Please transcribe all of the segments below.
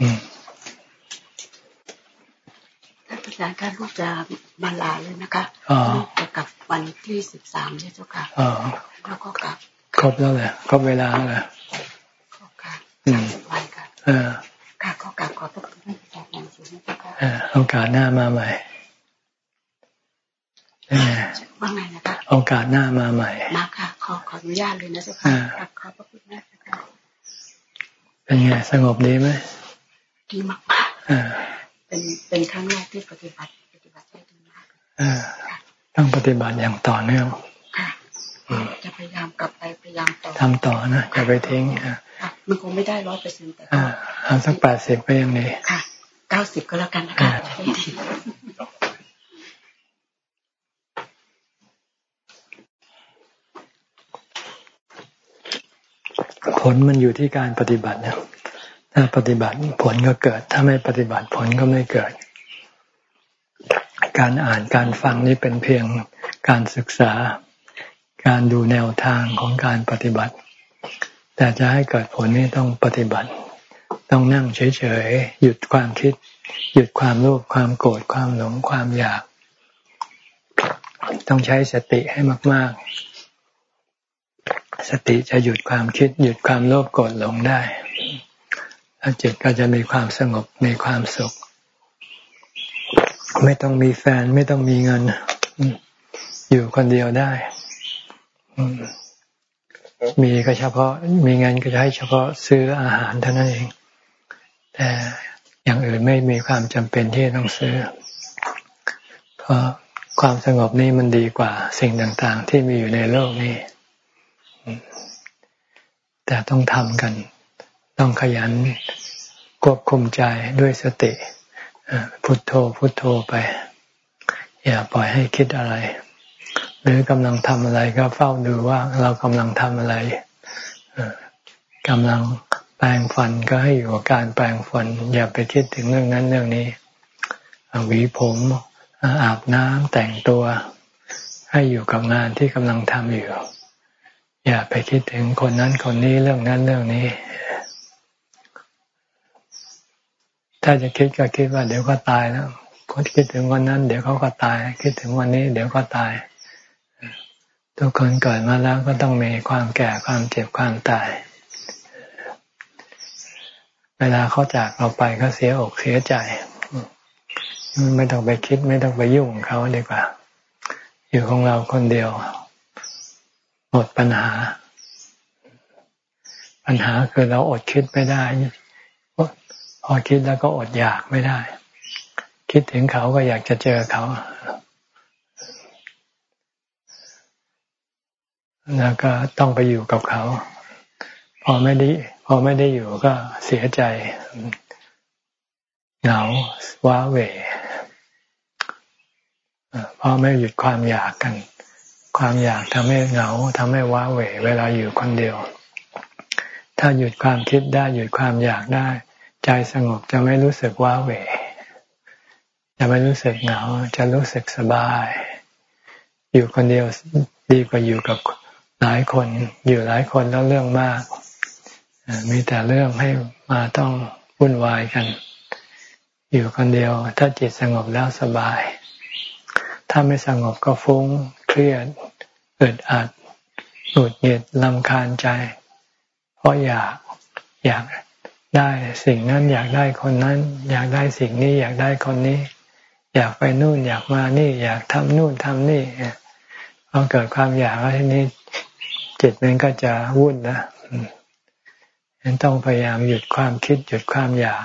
อืมท่านอาจารย์ก็ลูกจะมาลาเลยนะคะลูกจะกลับวันที่สิบสามเจ้าค่ะแล้วก็กลับครบแล้วแหละครบเวลาแล้วครบค่ะสิบวันค่ะค่ะก็กลับขอบพระคุณอาจารย์อย่างสูงเจ้าค่ะโอกาสหน้ามาใหม่ว่าไงนะคะโอกาสหน้ามาใหม่มาค่ะขอขออนุญาตเลยนะเจ้าค่ะขอบพระคุณมากค่ะเป็นไงสงบดีไหม ดีมากมากเป็นเป็นครั้งแรกที่ปฏิบัติปฏิบัติได้ดีมากต้องปฏิบัติอย่างต่อเนื่องค่ะจะพยายามกลับไปพยายามต่อทำต่อนะอย่าไปทิ้งมันคงไม่ได้ร้อยเปอร์เซ็นต์แต่เอาสักแปดสิบก็ยังดีค่ะเก้าสิบก็แล้วกันนะคะผลมันอยู่ที่การปฏิบัตินะ ถ้าปฏิบัติผลก็เกิด ถ้าไม่ปฏิบัติผลก็ไม่เกิด การอ่านการฟังนี่เป็นเพียงการศึกษา การดูแนวทางของการปฏิบัติ แต่จะให้เกิดผลนี่ต้องปฏิบัติ ต้องนั่งเฉยๆ หยุดความคิด หยุดความโลภความโกรธความหลงความอยาก ต้องใช้สติให้มาก ๆ สติจะหยุดความคิด หยุดความโลภโกรธหลงได้ จิตก็จะมีความสงบมีความสุข ไม่ต้องมีแฟนไม่ต้องมีเงิน อยู่คนเดียวได้มีก็เฉพาะ มีเงินก็จะให้เฉพาะซื้ออาหารเท่านั้นเอง แต่อย่างอื่นไม่มีความจำเป็นที่ต้องซื้อ เพราะความสงบนี้มันดีกว่า สิ่งต่าง ๆ ที่มีอยู่ในโลกนี้แต่ต้องทำกัน ต้องขยันควบคุมใจด้วยสติพุทโธพุทโธไป อย่าปล่อยให้คิดอะไร หรือกำลังทำอะไรก็เฝ้าดูว่าเรากำลังทำอะไรกำลังแปลงฟันก็ให้อยู่กับการแปลงฟัน อย่าไปคิดถึงเรื่องนั้นเรื่องนี้หวีผมอาบน้ำแต่งตัว ให้อยู่กับงานที่กำลังทำอยู่ อย่าไปคิดถึงคนนั้นคนนี้เรื่องนั้นเรื่องนี้ ถ้าจะคิดก็คิดว่าเดี๋ยวก็ตายแล้วคคิดถึงวันนั้น เดี๋ยวเขาก็ตาย คิดถึงวันนี้ เดี๋ยวก็ตาย ทุกคนเกิดมาแล้วก็ต้องมีความแก่ความเจ็บความตาย เวลาเขาจากเราไปก็เสียอกเสียใจไม่ต้องไปคิดไม่ต้องไปยุ่งเขาดีกว่า อยู่ของเราคนเดียว หมดปัญหา ปัญหาคือเราอดคิดไม่ได้ พอคิดแล้วก็อดอยากไม่ได้ คิดถึงเขาก็อยากจะเจอเขา แล้วก็ต้องไปอยู่กับเขา พอไม่ได้ พอไม่ได้อยู่ก็เสียใจ เหงาว้าเหวเพราะไม่หยุดความอยากกัน ความอยากทำให้เหงาทำให้ว้าเหวเวลาอยู่คนเดียว ถ้าหยุดความคิดได้หยุดความอยากได้ ใจสงบจะไม่รู้สึกว้าเหวจะไม่รู้สึกเหงา จะรู้สึกสบาย อยู่คนเดียวดีกว่าอยู่กับหลายคน อยู่หลายคนแล้วเรื่องมาก มีแต่เรื่องให้มาต้องวุ่นวายกัน อยู่คนเดียว ถ้าจิตสงบแล้วสบาย ถ้าไม่สงบก็ฟุ้ง เครียดอึดอัดหงุดหงิดลำคาญใจ เพราะอยากอยาก ได้สิ่งนั้นอยากได้คนนั้น อยากได้สิ่งนี้อยากได้คนนี้ อยากไปนู่นอยากมานี่ อยากทำนู่นทำนี่พอเกิดความอยากแล้วทีนี้จิตมันก็จะวุ่นนะฉะนั้นต้องพยายามหยุดความคิด หยุดความอยาก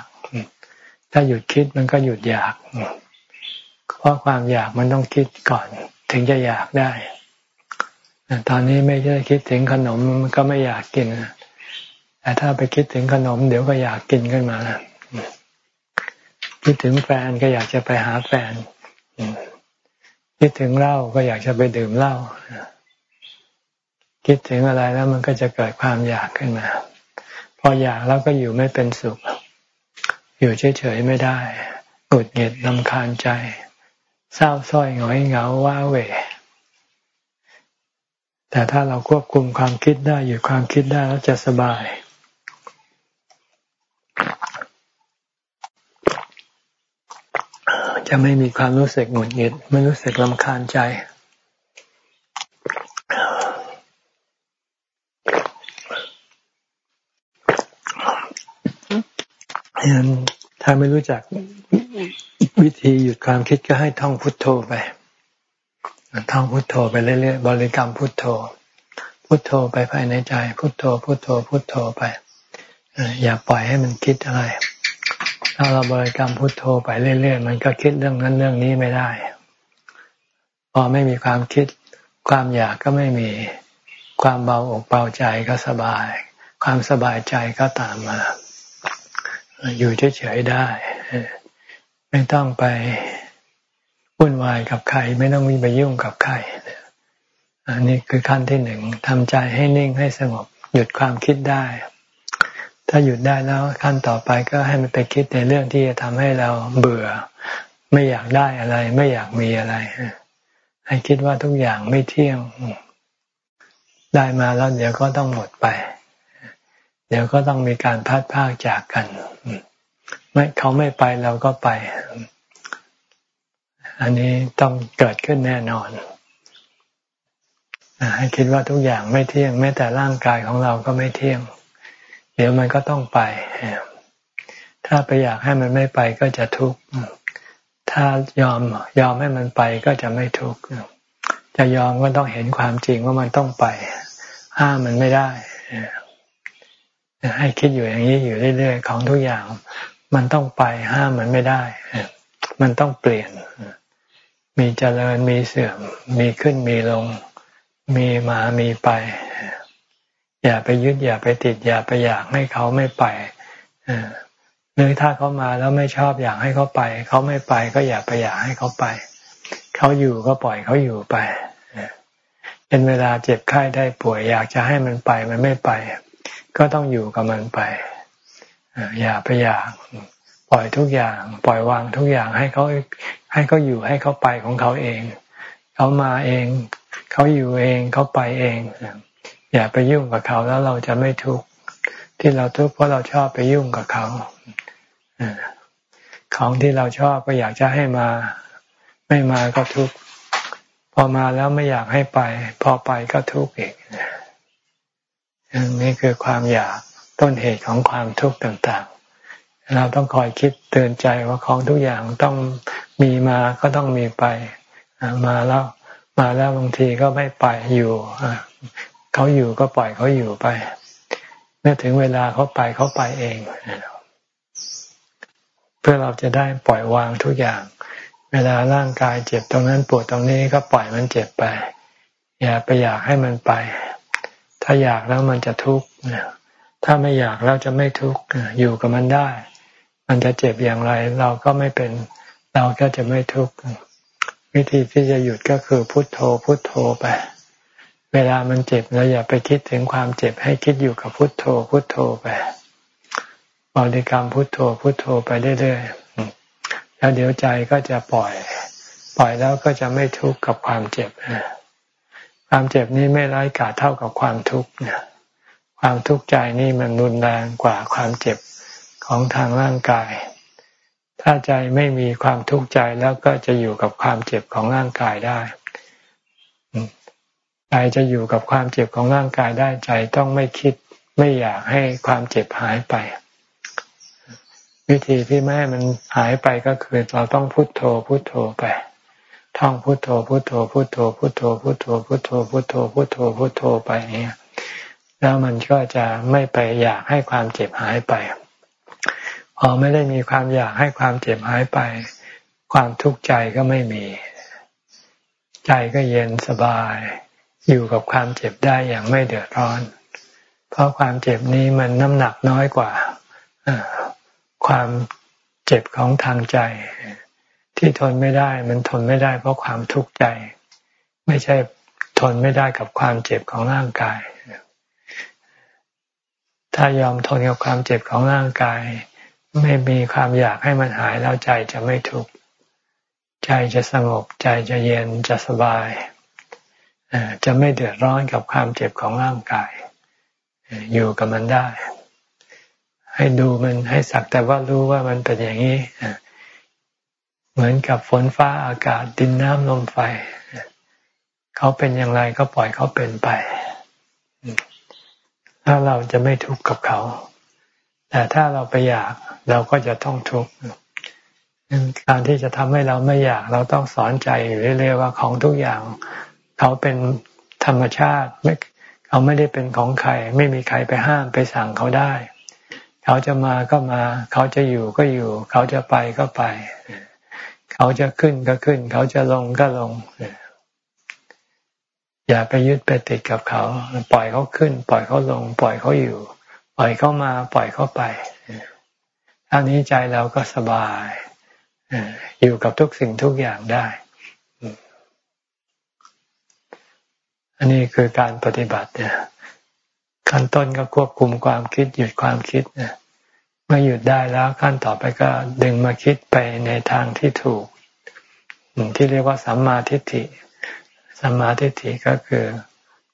ถ้าหยุดคิดมันก็หยุดอยาก เพราะความอยากมันต้องคิดก่อน ถึงจะอยากได้ ตอนนี้ไม่ใช่คิดถึงขนมก็ไม่อยากกิน แต่ถ้าไปคิดถึงขนม เดี๋ยวก็อยากกินขึ้นมาคิดถึงแฟนก็อยากจะไปหาแฟน คิดถึงเหล้าก็อยากจะไปดื่มเหล้าคิดถึงอะไรแล้วมันก็จะเกิดความอยากขึ้นมา พออยากแล้วก็อยู่ไม่เป็นสุข อยู่เฉยๆไม่ได้หงุดหงิดลำคาญใจ เศร้าส้อยหงอยเหงาว้าเหวแต่ถ้าเราควบคุมความคิดได้หยุดความคิดได้แล้วจะสบาย จะไม่มีความรู้สึกหงุดหงิดไม่รู้สึกลำคาญใจฉะนั้นถ้าไม่รู้จักวิธีหยุดความคิดก็ให้ท่องพุทโธไป ท่องพุทโธไปเรื่อยๆ บริกรรมพุทโธ พุทโธไปภายในใจ พุทโธ พุทโธ พุทโธไป อย่าปล่อยให้มันคิดอะไร ถ้าเราบริกรรมพุทโธไปเรื่อยๆ มันก็คิดเรื่องนั้นเรื่องนี้ไม่ได้ พอไม่มีความคิด ความอยากก็ไม่มี ความเบาอกเบาใจก็สบาย ความสบายใจก็ตามมา อยู่เฉยๆได้ ไม่ต้องไปวุ่นวายกับใคร ไม่ต้องมีไปยุ่งกับใครอันนี้คือขั้นที่หนึ่งทำใจให้นิ่งให้สงบ หยุดความคิดได้ ถ้าหยุดได้แล้วขั้นต่อไปก็ให้มันไปคิดในเรื่องที่จะทำให้เราเบื่อ ไม่อยากได้อะไร ไม่อยากมีอะไร ให้คิดว่าทุกอย่างไม่เที่ยง ได้มาแล้วเดี๋ยวก็ต้องหมดไป เดี๋ยวก็ต้องมีการพัดพากจากกันไม่เขาไม่ไปเราก็ไป อันนี้ต้องเกิดขึ้นแน่นอนให้คิดว่าทุกอย่างไม่เที่ยงแม้แต่ร่างกายของเราก็ไม่เที่ยง เดี๋ยวมันก็ต้องไป ถ้าไปอยากให้มันไม่ไปก็จะทุกข์ ถ้ายอมยอมให้มันไปก็จะไม่ทุกข์ จะยอมก็ต้องเห็นความจริงว่ามันต้องไป ห้ามมันไม่ได้ ให้คิดอยู่อย่างนี้อยู่เรื่อยๆของทุกอย่าง มันต้องไปห้ามมันไม่ได้ มันต้องเปลี่ยน มีเจริญมีเสื่อม มีขึ้นมีลง มีมามีไป อย่าไปยึดอย่าไปติด อย่าไปอยากให้เขาไม่ไปหรือถ้าเขามาแล้วไม่ชอบอยากให้เขาไป เขาไม่ไปก็อย่าไปอยากให้เขาไป เขาอยู่ก็ปล่อยเขาอยู่ไปเป็นเวลาเจ็บไข้ได้ป่วย อยากจะให้มันไปมันไม่ไป ก็ต้องอยู่กับมันไปอย่าไปอยากปล่อยทุกอย่าง ปล่อยวางทุกอย่างให้เขาให้เขาอยู่ให้เขาไปของเขาเอง เขามาเอง เขาอยู่เองเขาไปเอง อย่าไปยุ่งกับเขาแล้วเราจะไม่ทุกข์ที่เราทุกข์เพราะเราชอบไปยุ่งกับเขาของที่เราชอบก็อยากจะให้มา ไม่มาก็ทุกข์พอมาแล้วไม่อยากให้ไป พอไปก็ทุกข์อีกนี่คือความอยากต้นเหตุของความทุกข์ต่างๆ เราต้องคอยคิดเตือนใจว่าของทุกอย่างต้องมีมาก็ต้องมีไปมาแล้ว มาแล้วบางทีก็ไม่ไปอยู่ เขาอยู่ก็ปล่อยเขาอยู่ไป เมื่อถึงเวลาเขาไปเขาไปเอง เพื่อเราจะได้ปล่อยวางทุกอย่าง เวลาร่างกายเจ็บตรงนั้นปวดตรงนี้ก็ปล่อยมันเจ็บไป อย่าไปอยากให้มันไป ถ้าอยากแล้วมันจะทุกข์ถ้าไม่อยากแล้วจะไม่ทุกข์อยู่กับมันได้ มันจะเจ็บอย่างไร เราก็ไม่เป็น เราก็จะไม่ทุกข์วิธีที่จะหยุดก็คือพุทโธพุทโธไป เวลามันเจ็บเราอย่าไปคิดถึงความเจ็บให้คิดอยู่กับพุทโธพุทโธไปบริกรรมพุทโธพุทโธไปเรื่อยๆแล้วเดี๋ยวใจก็จะปล่อย ปล่อยแล้วก็จะไม่ทุกข์กับความเจ็บความเจ็บนี้ไม่ร้ายกาจเท่ากับความทุกข์เนี่ยความทุกข์ใจนี่มันรุนแรงกว่าความเจ็บของทางร่างกาย ถ้าใจไม่มีความทุกข์ใจแล้วก็จะอยู่กับความเจ็บของร่างกายได้ ใจจะอยู่กับความเจ็บของร่างกายได้ใจต้องไม่คิดไม่อยากให้ความเจ็บหายไป วิธีที่ไม่ให้มันหายไปก็คือเราต้องพุโทโธพุโทโธไปท่องพุทโธพุทโธพุทโธพุทโธพุทโธพุทโธพุทโธพุทโธพุทโธไปเนี่ยแล้วมันก็จะไม่ไปอยากให้ความเจ็บหายไปพอไม่ได้มีความอยากให้ความเจ็บหายไป ความทุกข์ใจก็ไม่มี ใจก็เย็นสบาย อยู่กับความเจ็บได้อย่างไม่เดือดร้อน เพราะความเจ็บนี้มันน้ำหนักน้อยกว่าความเจ็บของทางใจ ที่ทนไม่ได้มันทนไม่ได้ เพราะความทุกข์ใจ ไม่ใช่ทนไม่ได้กับความเจ็บของร่างกาย ถ้ายอมทนกับความเจ็บของร่างกาย ไม่มีความอยากให้มันหายแล้วใจจะไม่ทุกข์ใจจะสงบใจจะเย็นจะสบาย จะไม่เดือดร้อนกับความเจ็บของร่างกาย อยู่กับมันได้ ให้ดูมันให้สักแต่ว่ารู้ว่ามันเป็นอย่างนี้ เหมือนกับฝนฟ้าอากาศดินน้ำลมไฟ เขาเป็นอย่างไรก็ปล่อยเขาเป็นไป ถ้าเราจะไม่ทุกข์กับเขา แต่ถ้าเราไปอยากเราก็จะต้องทุกข์การที่จะทำให้เราไม่อยาก เราต้องสอนใจเรื่อยๆว่าของทุกอย่าง เขาเป็นธรรมชาติไม่เขาไม่ได้เป็นของใคร ไม่มีใครไปห้ามไปสั่งเขาได้ เขาจะมาก็มา เขาจะอยู่ก็อยู่ เขาจะไปก็ไป เขาจะขึ้นก็ขึ้น เขาจะลงก็ลง อย่าไปยึดไปติดกับเขา ปล่อยเขาขึ้น ปล่อยเขาลง ปล่อยเขาอยู่ ปล่อยเขามา ปล่อยเขาไปอันนี้ใจเราก็สบายอยู่กับทุกสิ่งทุกอย่างได้ อันนี้คือการปฏิบัติเนี่ยขั้นต้นก็ควบคุมความคิดหยุดความคิดเนี่ยเมื่อหยุดได้แล้วขั้นต่อไปก็ดึงมาคิดไปในทางที่ถูก ที่เรียกว่าสัมมาทิฏฐิสัมมาทิฏฐิก็คือ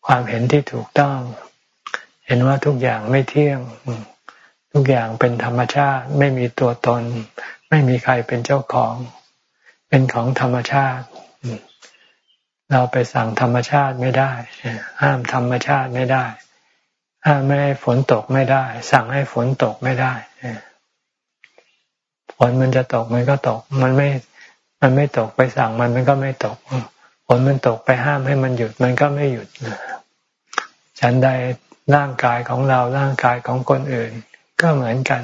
ความเห็นที่ถูกต้อง เห็นว่าทุกอย่างไม่เที่ยง ทุกอย่างเป็นธรรมชาติ ไม่มีตัวตน ไม่มีใครเป็นเจ้าของ เป็นของธรรมชาติ เราไปสั่งธรรมชาติไม่ได้ ห้ามธรรมชาติไม่ได้ ห้ามไม่ให้ฝนตกไม่ได้ สั่งให้ฝนตกไม่ได้ฝนมันจะตกมันก็ตก มันไม่ มันไม่ตกไปสั่งมันมันก็ไม่ตกฝนมันตกไปห้ามให้มันหยุดมันก็ไม่หยุดฉันใดร่างกายของเราร่างกายของคนอื่น ก็เหมือนกัน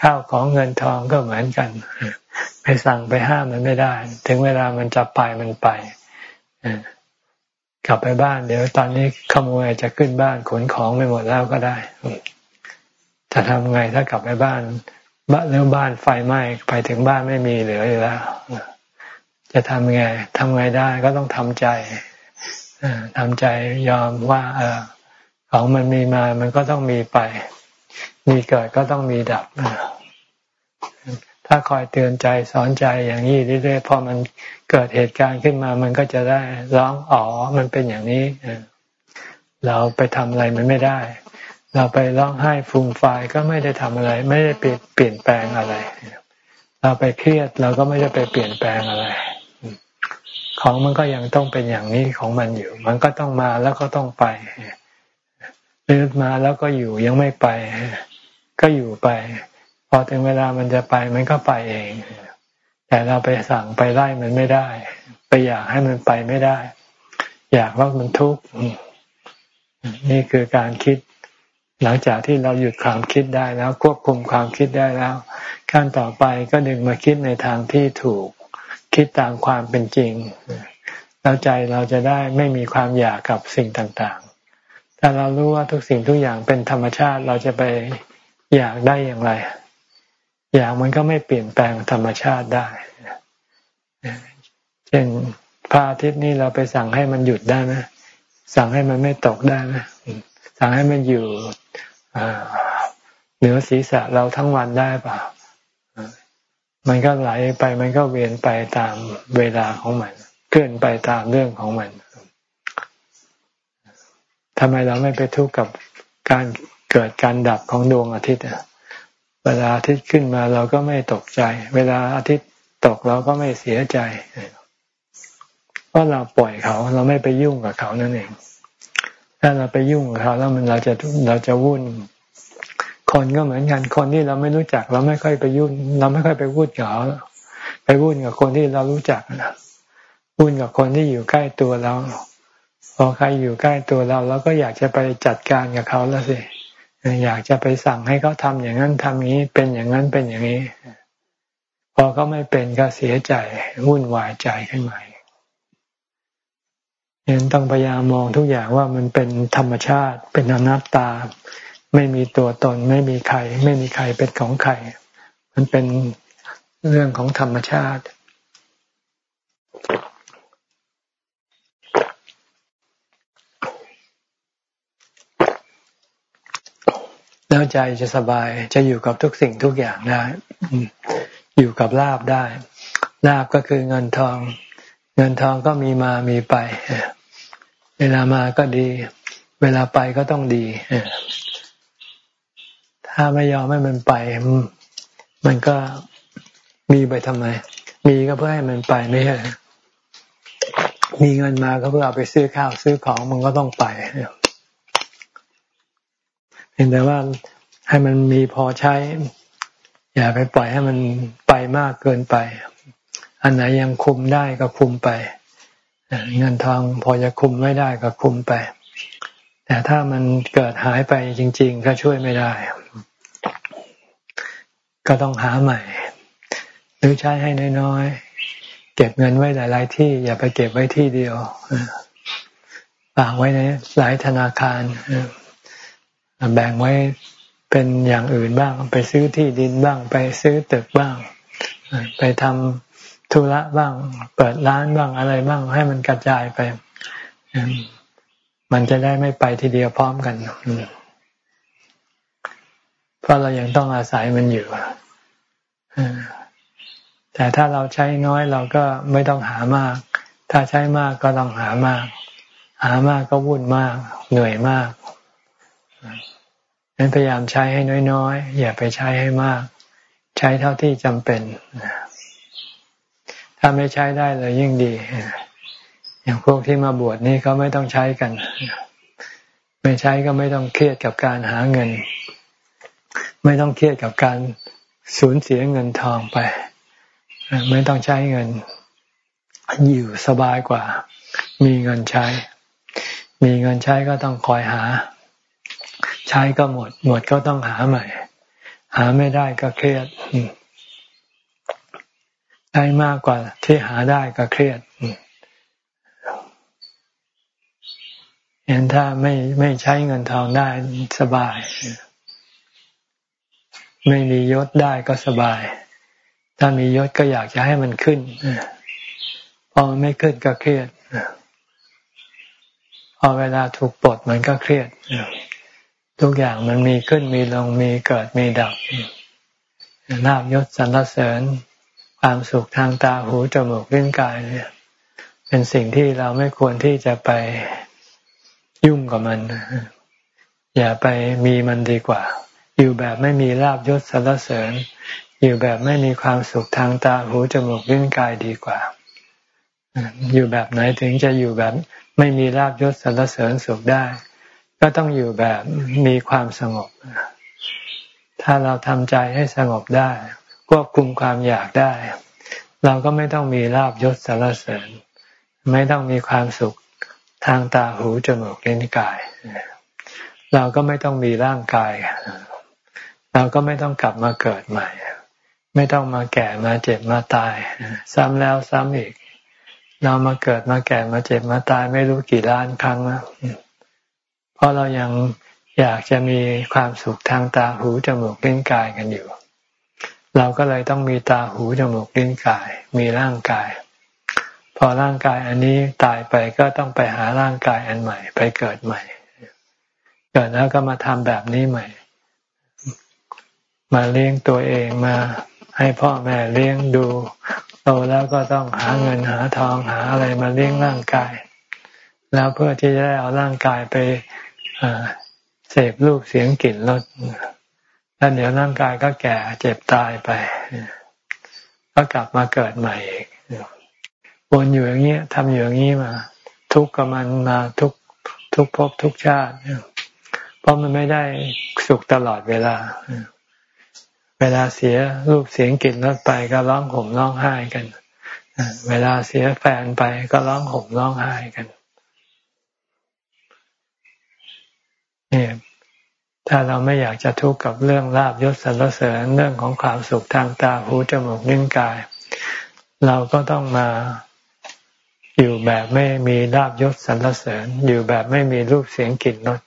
ข้าวของเงินทองก็เหมือนกัน ไปสั่งไปห้ามมันไม่ได้ ถึงเวลามันจะไปมันไป กลับไปบ้าน เดี๋ยวตอนนี้ขโมยจะขึ้นบ้านขนของไปหมดแล้วก็ได้จะทำไงถ้ากลับไปบ้านบ้านแล้วบ้านไฟไหม้ไปถึงบ้านไม่มีเหลืออยู่แล้วจะทำไงทำไงได้ก็ต้องทำใจทำใจยอมว่า เออของมันมีมา มันก็ต้องมีไป มีเกิดก็ต้องมีดับถ้าคอยเตือนใจสอนใจอย่างนี้เรื่อยๆพอมัน เกิดเหตุการณ์ขึ้นมามันก็จะได้ร้องอ๋อ มันเป็นอย่างนี้เราไปทำอะไรมันไม่ได้ เราไปร้องไห้ฟูมฟายก็ไม่ได้ทำอะไร ไม่ได้เปลี่ยนเปลี่ยนแปลงอะไร เราไปเครียดเราก็ไม่ได้ไปเปลี่ยนแปลงอะไร ของมันก็ยังต้องเป็นอย่างนี้ของมันอยู่ มันก็ต้องมาแล้วก็ต้องไปหรือมาแล้วก็อยู่ยังไม่ไป ก็อยู่ไป พอถึงเวลามันจะไปมันก็ไปเอง แต่เราไปสั่งไปไล่มันไม่ได้ ไปอยากให้มันไปไม่ได้ อยากว่ามันทุกข์นี่คือการคิด หลังจากที่เราหยุดความคิดได้แล้วควบคุมความคิดได้แล้วขั้นต่อไปก็ดึงมาคิดในทางที่ถูก คิดตามความเป็นจริงแล้วใจเราจะได้ไม่มีความอยากกับสิ่งต่างๆ ถ้าเรารู้ว่าทุกสิ่งทุกอย่างเป็นธรรมชาติเราจะไปอยากได้อย่างไร อยากมันก็ไม่เปลี่ยนแปลงธรรมชาติได้ เช่นพระอาทิตย์นี้เราไปสั่งให้มันหยุดได้ไหมสั่งให้มันไม่ตกได้ไหมสั่งให้มันอยู่เหนือศีรษะเราทั้งวันได้เปล่ามันก็ไหลไปมันก็เวียนไปตามเวลาของมัน เคลื่อนไปตามเรื่องของมันทำไมเราไม่ไปทุกข์กับการเกิดการดับของดวงอาทิตย์อะ เวลาอาทิตย์ขึ้นมาเราก็ไม่ตกใจ เวลาอาทิตย์ตกเราก็ไม่เสียใจเพราะเราปล่อยเขาเราไม่ไปยุ่งกับเขานั่นเอง ถ้าเราไปยุ่งกับเขาแล้วมันเราจะเราจะวุ่น คนก็เหมือนกันคนที่เราไม่รู้จัก เราไม่ค่อยไปยุ่ง เราไม่ค่อยไปวุ่นกับเขาไปวุ่นกับคนที่เรารู้จักนะวุ่นกับคนที่อยู่ใกล้ตัวเราพอใครอยู่ใกล้ตัวเราเราก็อยากจะไปจัดการกับเขาแล้วสิ อยากจะไปสั่งให้เขาทำอย่างนั้นทำนี้ เป็นอย่างนั้นเป็นอย่างนี้ พอเขาไม่เป็นก็เสียใจวุ่นวายใจขึ้นมาเห็นต้องพยายามมองทุกอย่างว่ามันเป็นธรรมชาติ เป็นอนัตตา ไม่มีตัวตน ไม่มีใคร ไม่มีใครเป็นของใคร มันเป็นเรื่องของธรรมชาติ แล้วใจจะสบายจะอยู่กับทุกสิ่งทุกอย่างได้ อยู่กับลาบได้ ลาบก็คือเงินทอง เงินทองก็มีมามีไป เวลามาก็ดี เวลาไปก็ต้องดี ถ้าไม่ยอมให้มันไป มันก็มีไปทำไม มีก็เพื่อให้มันไปไม่ใช่มีเงินมาก็เพื่อเอาไปซื้อข้าวซื้อของมันก็ต้องไป เห็นแต่ว่าให้มันมีพอใช้ อย่าไปปล่อยให้มันไปมากเกินไป อันไหนยังคุมได้ก็คุมไปเงินทองพอจะคุมไม่ได้ก็คุมไป แต่ถ้ามันเกิดหายไปจริง ๆ ก็ช่วยไม่ได้ ก็ต้องหาใหม่ หรือใช้ให้น้อยๆเก็บเงินไว้หลาย ๆ ที่ อย่าไปเก็บไว้ที่เดียวฝากไว้ในหลายธนาคาร แบ่งไว้เป็นอย่างอื่นบ้าง ไปซื้อที่ดินบ้าง ไปซื้อตึกบ้าง ไปทำธุระบ้าง เปิดร้านบ้างอะไรบ้าง ให้มันกระจายไป มันจะได้ไม่ไปทีเดียวพร้อมกันเพราะเรายังต้องอาศัยมันอยู่แต่ถ้าเราใช้น้อยเราก็ไม่ต้องหามาก ถ้าใช้มากก็ต้องหามาก หามากก็วุ่นมาก เหนื่อยมาก นั้นพยายามใช้ให้น้อยๆ อย่าไปใช้ให้มาก ใช้เท่าที่จำเป็น ถ้าไม่ใช้ได้เลยยิ่งดี อย่างพวกที่มาบวชนี่เขาไม่ต้องใช้กัน ไม่ใช้ก็ไม่ต้องเครียดกับการหาเงิน ไม่ต้องเครียดกับการสูญเสียเงินทองไป ไม่ต้องใช้เงิน อยู่สบายกว่า มีเงินใช้ มีเงินใช้ก็ต้องคอยหา ใช้ก็หมด หมดก็ต้องหาใหม่ หาไม่ได้ก็เครียดใช้มากกว่าที่หาได้ก็เครียดเห็นถ้าไม่ไม่ใช้เงินทองได้สบาย ไม่มียศได้ก็สบาย ถ้ามียศก็อยากจะให้มันขึ้นพอมันไม่ขึ้นก็เครียดพอเวลาถูกปลดมันก็เครียด ทุกอย่างมันมีขึ้นมีลงมีเกิดมีดับลาบยศสรรเสริญ ความสุขทางตาหูจมูกลิ้นกายเนี่ยเป็นสิ่งที่เราไม่ควรที่จะไปยุ่งกับมัน อย่าไปมีมันดีกว่า อยู่แบบไม่มีลาบยศสรรเสริญ อยู่แบบไม่มีความสุขทางตาหูจมูกลิ้นกายดีกว่า อยู่แบบไหนถึงจะอยู่แบบไม่มีลาบยศสรรเสริญสุขได้ ก็ต้องอยู่แบบมีความสงบ ถ้าเราทำใจให้สงบได้ ควบคุมความอยากได้ เราก็ไม่ต้องมีลาบยศสารเสริญ ไม่ต้องมีความสุขทางตาหูจมูกลิ้นกาย เราก็ไม่ต้องมีร่างกาย เราก็ไม่ต้องกลับมาเกิดใหม่ ไม่ต้องมาแก่มาเจ็บมาตาย ซ้ำแล้วซ้ำอีก เรามาเกิดมาแก่มาเจ็บมาตายไม่รู้กี่ล้านครั้งแล้ว เพราะเรายังอยากจะมีความสุขทางตาหูจมูกลิ้นกายกันอยู่ เราก็เลยต้องมีตาหูจมูกลิ้นกาย มีร่างกาย พอร่างกายอันนี้ตายไปก็ต้องไปหาร่างกายอันใหม่ ไปเกิดใหม่ เกิดแล้วก็มาทำแบบนี้ใหม่ มาเลี้ยงตัวเองมาให้พ่อแม่เลี้ยงดูโตแล้วก็ต้องหาเงินหาทองหาอะไรมาเลี้ยงร่างกาย แล้วเพื่อที่จะได้เอาร่างกายไป เสพรูปเสียงกลิ่นรสแล้วเดี๋ยวร่างกายก็แก่เจ็บตายไป ก็กลับมาเกิดใหม่อีกวนอยู่อย่างนี้ยทำอยู่อย่างนี้มา ทุกข์กับมันมาทุกทุกภพทุกชาติเพราะมันไม่ได้สุขตลอดเวลา เวลาเสียรูปเสียงกลิ่นรสไปก็ร้องห่มร้องไห้กันเวลาเสียแฟนไปก็ร้องห่มร้องไห้กันย ถ้าเราไม่อยากจะทุกข์กับเรื่องลาบยศสรรเสริญเรื่องของความสุขทางตาหูจมูกนิ้วกาย เราก็ต้องมาอยู่แบบไม่มีลาบยศสรรเสริญ อยู่แบบไม่มีรูปเสียงกลิ่นรส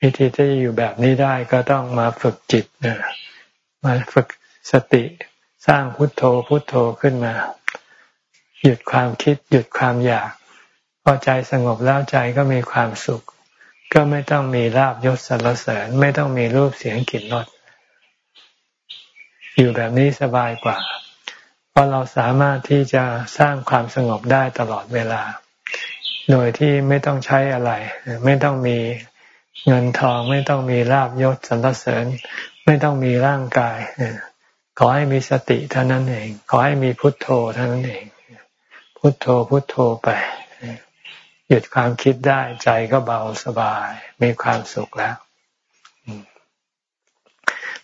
วิธีที่จะอยู่แบบนี้ได้ก็ต้องมาฝึกจิตนะมาฝึกสติสร้างพุทโธพุทโธขึ้นมา หยุดความคิด หยุดความอยาก พอใจสงบแล้วใจก็มีความสุข ก็ไม่ต้องมีลาบยศสรรเสริญ ไม่ต้องมีรูปเสียงกลิ่นรสอยู่แบบนี้สบายกว่า เพราะเราสามารถที่จะสร้างความสงบได้ตลอดเวลา โดยที่ไม่ต้องใช้อะไร ไม่ต้องมีเงินทอง ไม่ต้องมีลาบยศสรรเสริญ ไม่ต้องมีร่างกายขอให้มีสติเท่านั้นเอง ขอให้มีพุทโธเท่านั้นเอง พุทโธพุทโธไป หยุดความคิดได้ใจก็เบาสบาย มีความสุขแล้ว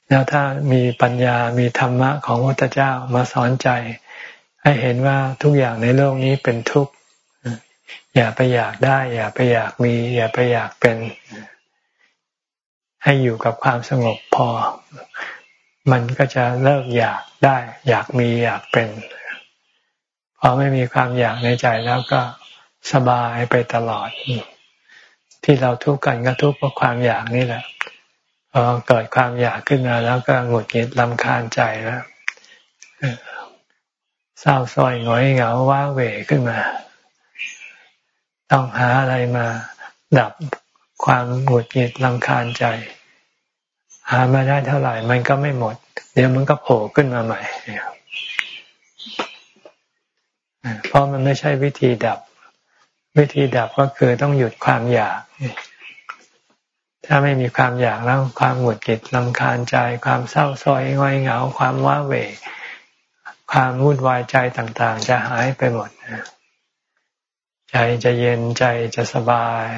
แล้วถ้ามีปัญญามีธรรมะของพระพุทธเจ้ามาสอนใจ ให้เห็นว่าทุกอย่างในโลกนี้เป็นทุกข์อย่าไปอยากได้ อย่าไปอยากมี อย่าไปอยากเป็น ให้อยู่กับความสงบพอ มันก็จะเลิกอยากได้ อยากมีอยากเป็น พอไม่มีความอยากในใจแล้วก็ สบายไปตลอด ที่เราทุกข์กันก็ทุกข์เพราะความอยากนี่แหละพอเกิดความอยากขึ้นมาแล้วก็หงุดหงิดลำคาญใจแล้วเศร้าส้อยหงอยเหงาว้าเหวขึ้นมา ต้องหาอะไรมาดับความหงุดหงิดลำคาญใจ หามาได้เท่าไหร่ มันก็ไม่หมด เดี๋ยวมันก็โผล่ขึ้นมาใหม่เพราะมันไม่ใช่วิธีดับ วิธีดับก็คือต้องหยุดความอยาก ถ้าไม่มีความอยากแล้วความหงุดหงิดลำคาญใจ ความเศร้าส้อยง่อยเหงา ความว้าเหวความวุ่นวายใจต่างๆ จะหายไปหมดใจจะเย็นใจจะสบาย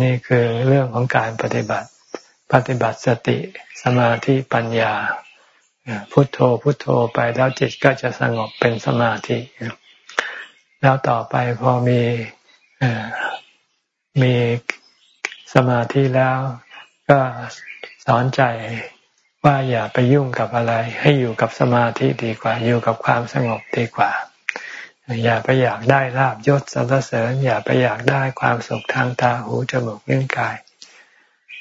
นี่คือเรื่องของการปฏิบัติ ปฏิบัติสติสมาธิปัญญาพุทโธพุทโธไปแล้วจิตก็จะสงบเป็นสมาธิ แล้วต่อไปพอมีมีสมาธิแล้วก็สอนใจว่าอย่าไปยุ่งกับอะไร ให้อยู่กับสมาธิดีกว่า อยู่กับความสงบดีกว่า อย่าไปอยากได้ลาบยศสรรเสริญ อย่าไปอยากได้ความสุขทางตาหูจมูกลิ้นกาย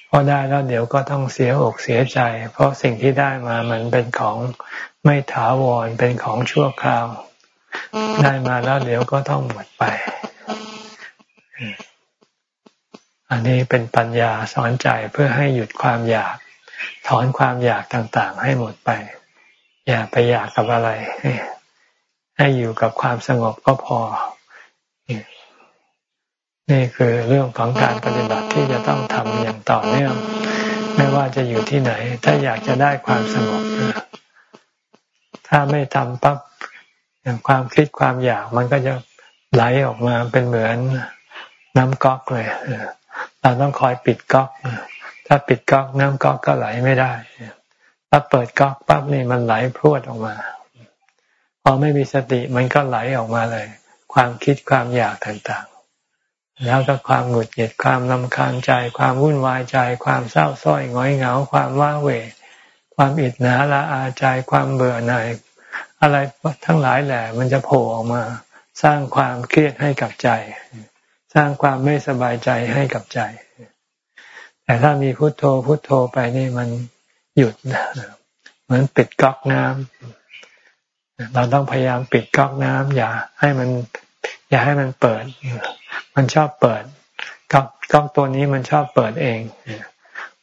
พอได้แล้วเดี๋ยวก็ต้องเสียอกเสียใจ เพราะสิ่งที่ได้มามันเป็นของไม่ถาวรเป็นของชั่วคราว ได้มาแล้วเดี๋ยวก็ต้องหมดไป อันนี้เป็นปัญญาสอนใจเพื่อให้หยุดความอยาก ถอนความอยากต่างๆ ให้หมดไป อย่าไปอยากกับอะไร ให้อยู่กับความสงบก็พอ นี่คือเรื่องของการปฏิบัติที่จะต้องทำอย่างต่อเนื่องไม่ว่าจะอยู่ที่ไหน ถ้าอยากจะได้ความสงบถ้าไม่ทำปั๊บ อย่างความคิดความอยากมันก็จะไหลออกมาเป็นเหมือนน้ำก๊อกเลยเราต้องคอยปิดก๊อกถ้าปิดก๊อกน้ำก๊อกก็ไหลไม่ได้ถ้าเปิดก๊อกปั๊บนี่มันไหลพรวดออกมา พอไม่มีสติมันก็ไหลออกมาเลย ความคิดความอยากต่างๆ แล้วก็ความหงุดหงิดความลำคาญใจ ความวุ่นวายใจ ความเศร้าส้อยงอยเหงา ความว้าเหวความอิดหนาละอาใจ ความเบื่อหน่าย อะไรทั้งหลายแหละมันจะโผล่ออกมา สร้างความเครียดให้กับใจ สร้างความไม่สบายใจให้กับใจ แต่ถ้ามีพุโทโธพุโทโธไปนี่มันหยุดเหมือนปิดก๊อกน้ำเราต้องพยายามปิดก๊อกน้ำอย่า ให้มัน อย่าให้มันเปิด มันชอบเปิดก๊อกก๊อกตัวนี้มันชอบเปิดเอง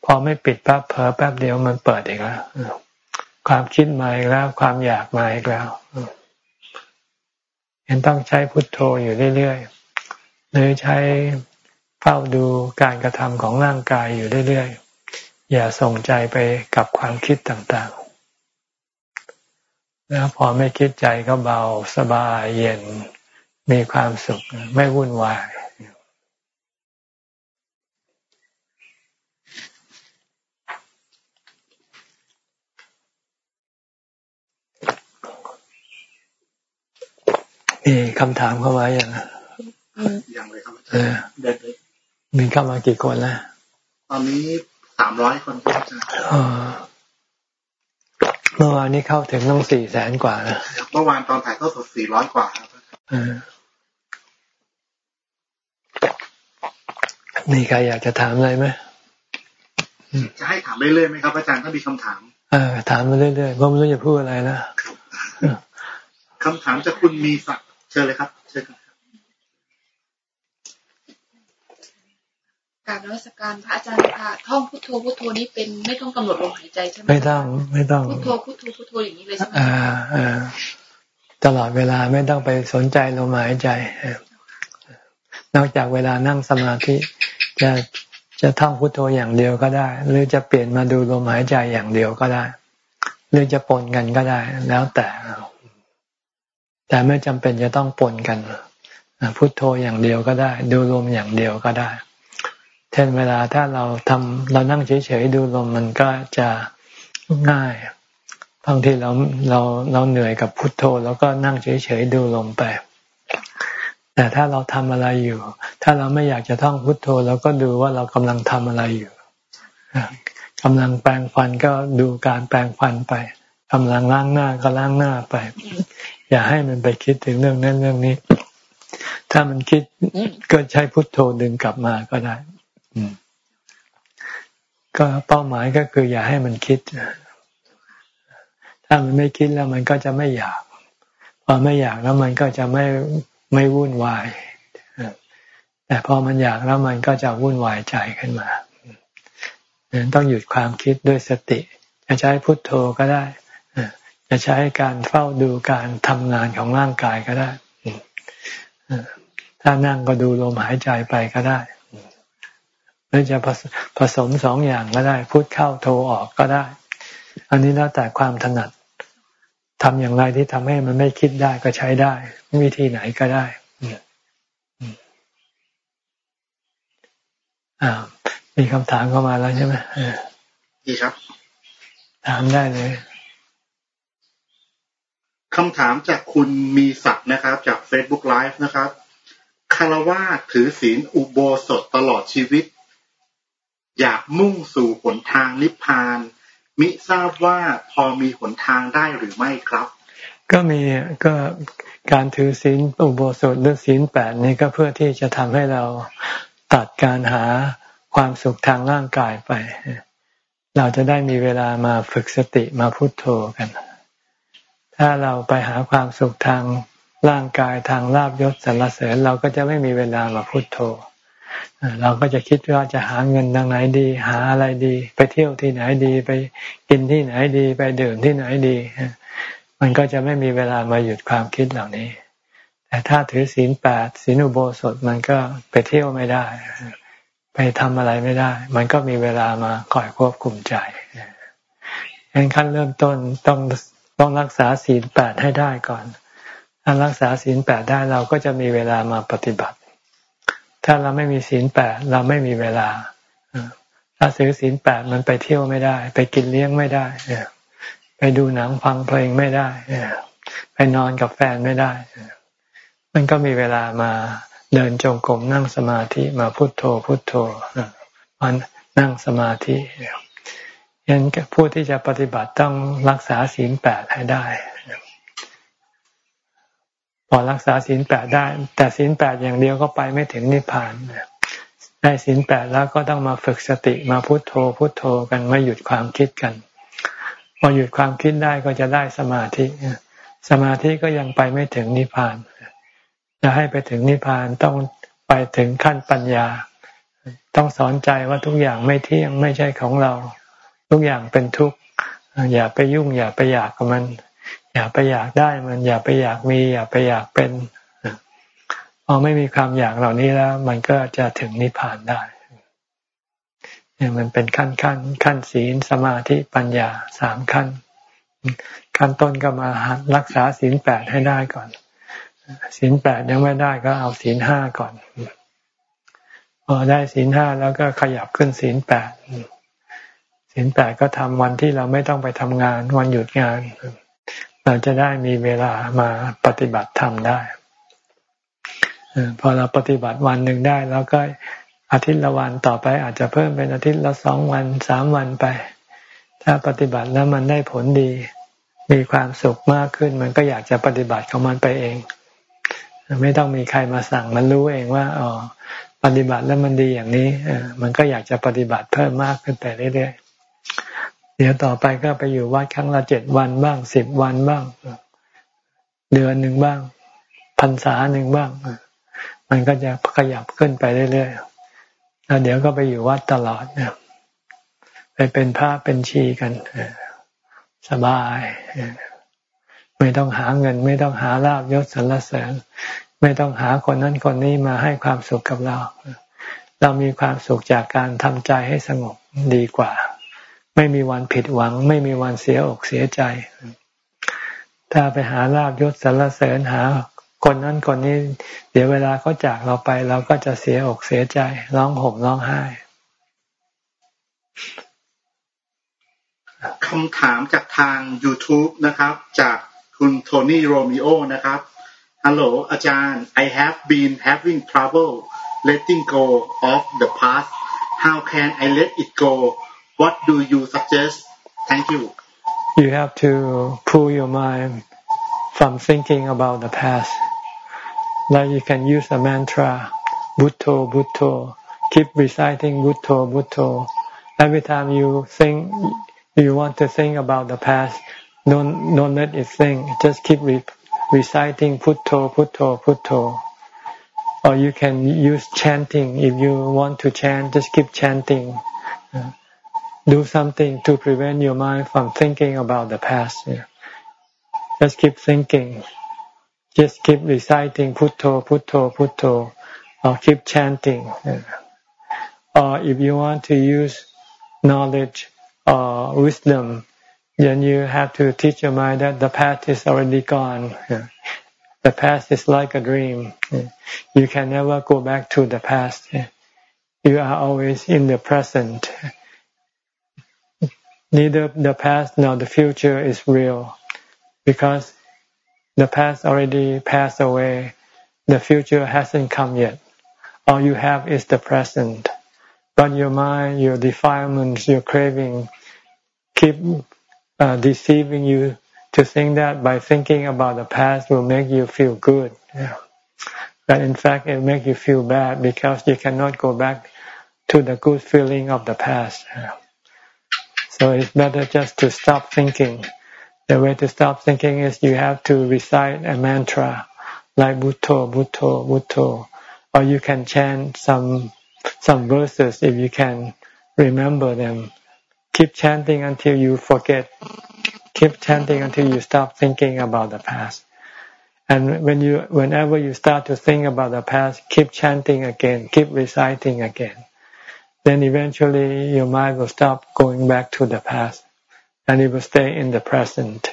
พอไม่ปิดแป๊บเผลอแป๊บเดียวมันเปิดอีกแล้ว ความคิดมาอีกแล้ว ความอยากมาอีกแล้วยังต้องใช้พุทโธอยู่เรื่อยๆหรือใช้เฝ้าดูการกระทำของร่างกายอยู่เรื่อยๆอย่าส่งใจไปกับความคิดต่างๆ แล้วพอไม่คิดใจก็เบาสบายเย็นมีความสุขไม่วุ่นวาย มีคำถามเข้ามาอย่างยังเลยครับเออเด็ดเลยมีเข้ามากี่คนแล้วตอนนี้สามร้อยคนครับอาจารย์เมื่อวานนี้เข้าถึงต้องสี่แสนกว่านะเมื่อวานตอนถ่ายก็สดสี่ร้อยกว่าครับมีใครอยากจะถามอะไรไหมจะให้ถามเรื่อยๆไหมครับอาจารย์ถ้ามีคำถามเออถามมาเรื่อยๆเพราะไม่รู้จะพูดอะไรนะคำถามจะคุณมีสัก เชิญเลยครับ เชิญครับการนวัตการพระอาจารย์ค่ะท่องพุทโธพุทโธนี้เป็นไม่ต้องกำหนดลมหายใจใช่ไหมไม่ต้องไม่ต้องพุทโธพุทโธพุทโธอย่างนี้เลยใช่ไหมอ่าอ่าตลอดเวลาไม่ต้องไปสนใจลมหายใจ นอกจากเวลานั่งสมาธิจะจะท่องพุทโธอย่างเดียวก็ได้ หรือจะเปลี่ยนมาดูลมหายใจอย่างเดียวก็ได้ หรือจะปนกันก็ได้ แล้วแต่ แต่ไม่จำเป็นจะต้องปนกันพุทโธอย่างเดียวก็ได้ ดูลมอย่างเดียวก็ได้ เช่นเวลาถ้าเราทำเรานั่งเฉยๆดูลมมันก็จะง่ายบางทีเราเราเราเหนื่อยกับพุทโธ แล้วก็นั่งเฉยๆดูลมไป แต่ถ้าเราทำอะไรอยู่ ถ้าเราไม่อยากจะท่องพุทโธเราก็ดูว่าเรากำลังทำอะไรอยู่กำลังแปลงฟันก็ดูการแปลงฟันไปกำลังล้างหน้าก็ล้างหน้าไป อย่าให้มันไปคิดถึงเรื่องนั้นเรื่องนี้ ถ้ามันคิดก็ใช้พุทโธดึงกลับมาก็ได้ก็เป้าหมายก็คือ อย่าให้มันคิด ถ้ามันไม่คิดแล้วมันก็จะไม่อยาก พอไม่อยากแล้วมันก็จะไม่ไม่วุ่นวายแต่พอมันอยากแล้วมันก็จะวุ่นวายใจขึ้นมาต้องหยุดความคิดด้วยสติ จะใช้พุทโธก็ได้ จะใช้การเฝ้าดูการทำงานของร่างกายก็ได้ ถ้านั่งก็ดูลมหายใจไปก็ได้ หรือจะผสมสองอย่างก็ได้ พูดเข้าโทรออกก็ได้ อันนี้แล้วแต่ความถนัดทำอย่างไรที่ทำให้มันไม่คิดได้ก็ใช้ได้ วิธีไหนก็ได้อ่ามีคำถามเข้ามาแล้วใช่ไหมดีครับ ถามได้เลย คำถามจากคุณมีศักนะครับ จาก Facebook Live นะครับคารวาถือศีลอุโบสถตลอดชีวิต อยากมุ่งสู่หนทางนิพพาน มิทราบว่าพอมีหนทางได้หรือไม่ครับ ก็มีก็การถือศีลอุโบสถหรือศีลแปดนี่ก็เพื่อที่จะทำให้เราตัดการหาความสุขทางร่างกายไป เราจะได้มีเวลามาฝึกสติมาพุโทโธกัน ถ้าเราไปหาความสุขทางร่างกายทางลาบยศสรรเสริญ เราก็จะไม่มีเวลามาพุโทโธเราก็จะคิดว่าจะหาเงินทางไหนดี หาอะไรดี ไปเที่ยวที่ไหนดีไปกินที่ไหนดี ไปดื่มที่ไหนดี มันก็จะไม่มีเวลามาหยุดความคิดเหล่านี้ แต่ถ้าถือศีลแปดศีลอุโบสถมันก็ไปเที่ยวไม่ได้ ไปทำอะไรไม่ได้ มันก็มีเวลามาคอยควบคุมใจงั้นขั้นเริ่มต้นต้อง ต้องรักษาศีลแปดให้ได้ก่อน ถ้ารักษาศีลแปดได้เราก็จะมีเวลามาปฏิบัติ ถ้าเราไม่มีศีลแปดเราไม่มีเวลา ถ้าซื้อศีลแปดมันไปเที่ยวไม่ได้ ไปกินเลี้ยงไม่ได้ ไปดูหนังฟังเพลงไม่ได้ ไปนอนกับแฟนไม่ได้ มันก็มีเวลามาเดินจงกรมนั่งสมาธิมาพุโทโธพุโทโธมันนั่งสมาธิยั นผู้ที่จะปฏิบัติต้องรักษาศีลแปดให้ได้ พอรักษาศีลแปดได้ แต่ศีลแปดอย่างเดียวก็ไปไม่ถึงนิพพานได้ศีลแปดแล้วก็ต้องมาฝึกสติมาพุโทโธ พุโทโธกันม่หยุดความคิดกันพอหยุดความคิดได้ก็จะได้สมาธิสมาธิก็ยังไปไม่ถึงนิพพานจะให้ไปถึงนิพพานต้องไปถึงขั้นปัญญา ต้องสอนใจว่าทุกอย่างไม่เที่ยงไม่ใช่ของเรา ทุกอย่างเป็นทุกข์อย่าไปยุ่ง อย่าไปอยากกับมัน อย่าไปอยากได้มัน อย่าไปอยากมี อย่าไปอยากเป็นพอไม่มีความอยากเหล่านี้แล้ว มันก็จะถึงนิพพานได้เนี่ยมันเป็นขั้นขั้นขั้นศีลสมาธิปัญญาสามขั้น ขั้นต้นก็มารักษาศีลแปดให้ได้ก่อนศีลแปดยังไม่ได้ก็เอาศีลห้าก่อนพอได้ศีลห้าแล้วก็ขยับขึ้นศีลแปด ศีลแปดก็ทำวันที่เราไม่ต้องไปทำงาน วันหยุดงาน เราจะได้มีเวลามาปฏิบัติธรรมได้พอเราปฏิบัติวันหนึ่งได้ แล้วก็อาทิตย์ละวันต่อไปอาจจะเพิ่มเป็นอาทิตย์ละสองวันสามวันไป ถ้าปฏิบัติแล้วมันได้ผลดี มีความสุขมากขึ้น มันก็อยากจะปฏิบัติของมันไปเอง ไม่ต้องมีใครมาสั่งมันรู้เองว่าอ๋อปฏิบัติแล้วมันดีอย่างนี้มันก็อยากจะปฏิบัติเพิ่มมากขึ้นไปเรื่อย เดี๋ยวต่อไปก็ไปอยู่วัดครั้งละเจ็ดวันบ้างสิบวันบ้าง เดือนหนึ่งบ้างพรรษาหนึ่งบ้าง มันก็จะขยับขึ้นไปเรื่อยๆแล้วเดี๋ยวก็ไปอยู่วัดตลอดเนี่ยไปเป็นพระเป็นชีกันสบาย ไม่ต้องหาเงิน ไม่ต้องหาลาบยศสรรเสริญ ไม่ต้องหาคนนั้นคนนี้มาให้ความสุขกับเรา เรามีความสุขจากการทำใจให้สงบดีกว่า ไม่มีวันผิดหวัง ไม่มีวันเสียอกเสียใจ ถ้าไปหาลาบยศสรรเสริญหา คนนั้นคนนี้เดี๋ยวเวลาเขาจากเราไป เราก็จะเสียอกเสียใจ ร้องห่มร้องไห้คำถามจากทาง YouTube นะครับ จากคุณโทนี่โรมิโอนะครับ Hello อาจารย์ I have been having trouble letting go of the past how can I let it go what do you suggest thank you you have to pull your mind from thinking about the past like you can use a mantra butto butto keep reciting butto butto every time you think you want to think about the past, don't don't let it think. Just keep re reciting putto, putto, putto. Or you can use chanting. If you want to chant, just keep chanting. Do something to prevent your mind from thinking about the past. Yeah. Just keep thinking. Just keep reciting putto, putto, putto, or keep chanting. Yeah. Or if you want to use knowledge uh, wisdom, then you have to teach your mind that the past is already gone. The past is like a dream. You can never go back to the past. You are always in the present. Neither the past nor the future is real because the past already passed away. The future hasn't come yet. All you have is the present. But your mind, your defilements, your craving keep uh, deceiving you to think that by thinking about the past will make you feel good. Yeah. But in fact, it make you feel bad because you cannot go back to the good feeling of the past. Yeah. So it's better just to stop thinking. The way to stop thinking is you have to recite a mantra like Bhutto, Bhutto, Bhutto. Or you can chant some some verses if you can remember them keep chanting until you forget. Keep chanting until you stop thinking about the past. And when you, whenever you start to think about the past, keep chanting again, keep reciting again. Then eventually your mind will stop going back to the past, and it will stay in the present.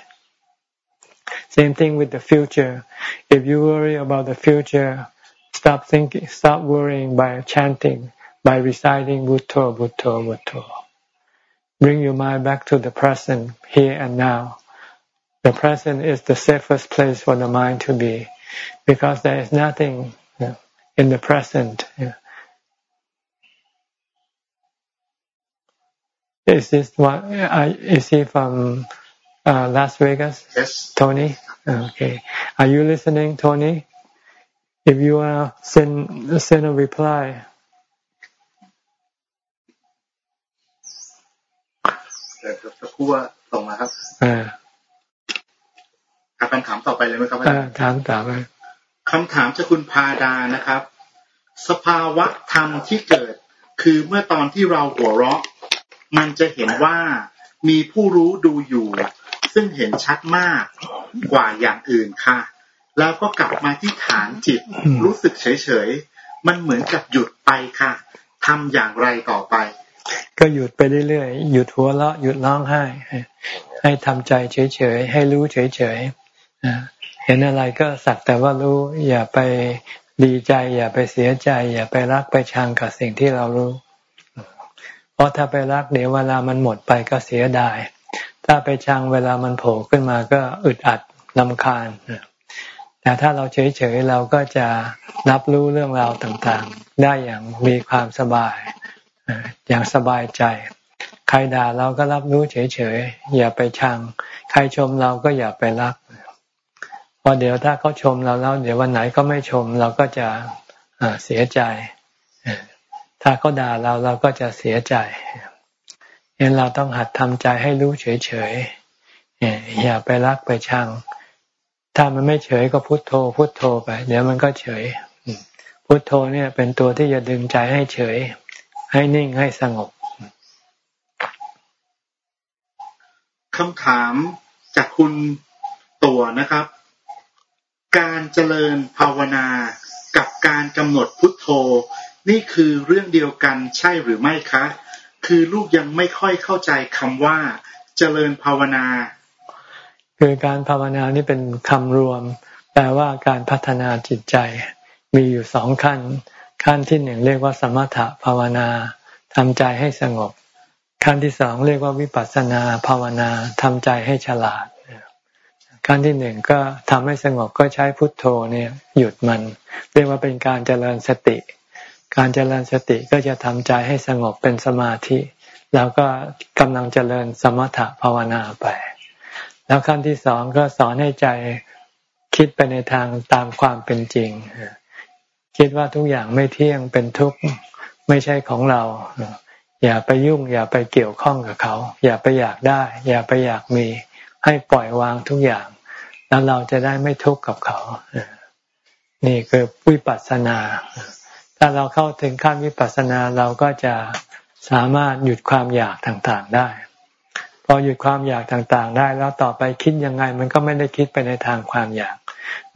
Same thing with the future. If you worry about the future, stop thinking, stop worrying by chanting, by reciting Bhutto, Bhutto, Bhutto. Bring your mind back to the present, here and now. The present is the safest place for the mind to be, because there is nothing in the present. Is this what? Is he from uh, Las Vegas? Yes. Tony. Okay. Are you listening, Tony? If you are, send send a reply. ดี๋ยวสักครู่ว่าส่งมาครับครับคำถามต่อไปเลยไหมครับอาจารย์ถามต่อไปคำถามจากคุณพาดานะครับ สภาวะธรรมที่เกิด คือเมื่อตอนที่เราหัวเราะ มันจะเห็นว่ามีผู้รู้ดูอยู่ ซึ่งเห็นชัดมากกว่าอย่างอื่นค่ะ แล้วก็กลับมาที่ฐานจิต รู้สึกเฉยๆ มันเหมือนกับหยุดไปค่ะทำอย่างไรต่อไป ก็หยุดไปเรื่อยๆ หยุดหัวเราะหยุดร้องไห้ ให้ทำใจเฉยๆ ให้รู้เฉยๆเห็นอะไรก็สักแต่ว่ารู้อย่าไปดีใจ อย่าไปเสียใจ อย่าไปรักไปชังกับสิ่งที่เรารู้ เพราะถ้าไปรักเดี๋ยวเวลามันหมดไปก็เสียดาย ถ้าไปชังเวลามันโผล่ขึ้นมาก็อึดอัดลำคาญแต่ถ้าเราเฉยๆเราก็จะรับรู้เรื่องราวต่างๆ ได้อย่างมีความสบาย อย่างสบายใจ ใครด่าเราก็รับรู้เฉยๆ อย่าไปชัง ใครชมเราก็อย่าไปรักเพราะเดี๋ยวถ้าเขาชมเราแล้ว เดี๋ยววันไหนก็ไม่ชมเราก็จะเสียใจ ถ้าเขาด่าเราเราก็จะเสียใจเห็นเราต้องหัดทำใจให้รู้เฉยๆอย่าไปรักไปชัง ถ้ามันไม่เฉยก็พุโทโธ พุโทโธไป เดี๋ยวมันก็เฉย พุโทโธเนี่ยเป็นตัวที่จะดึงใจให้เฉย ให้นิ่งให้สงบคำถามจากคุณตัวนะครับ การเจริญภาวนากับการกำหนดพุทโธ นี่คือเรื่องเดียวกันใช่หรือไม่คะ คือลูกยังไม่ค่อยเข้าใจคำว่า เจริญภาวนา คือการภาวนานี่เป็นคำรวม แปลว่าการพัฒนาจิตใจ มีอยู่สองขั้น ขั้นที่หนึ่งเรียกว่าสมถะภาวนาทำใจให้สงบ ขั้นที่สองเรียกว่าวิปัสสนาภาวนาทำใจให้ฉลาดขั้นที่หนึ่งก็ทำให้สงบก็ใช้พุทโธเนี่ยหยุดมัน เรียกว่าเป็นการเจริญสติ การเจริญสติก็จะทำใจให้สงบเป็นสมาธิ แล้วก็กำลังเจริญสมถะภาวนาไป แล้วขั้นที่สองก็สอนให้ใจคิดไปในทางตามความเป็นจริง คิดว่าทุกอย่างไม่เที่ยงเป็นทุกข์ไม่ใช่ของเรา อย่าไปยุ่ง อย่าไปเกี่ยวข้องกับเขา อย่าไปอยากได้ อย่าไปอยากมี ให้ปล่อยวางทุกอย่าง แล้วเราจะได้ไม่ทุกข์กับเขา นี่คือวิปัสสนา ถ้าเราเข้าถึงขั้นวิปัสสนาเราก็จะสามารถหยุดความอยากต่างๆได้ พอหยุดความอยากต่างๆ ได้ แล้วต่อไปคิดยังไง มันก็ไม่ได้คิดไปในทางความอยาก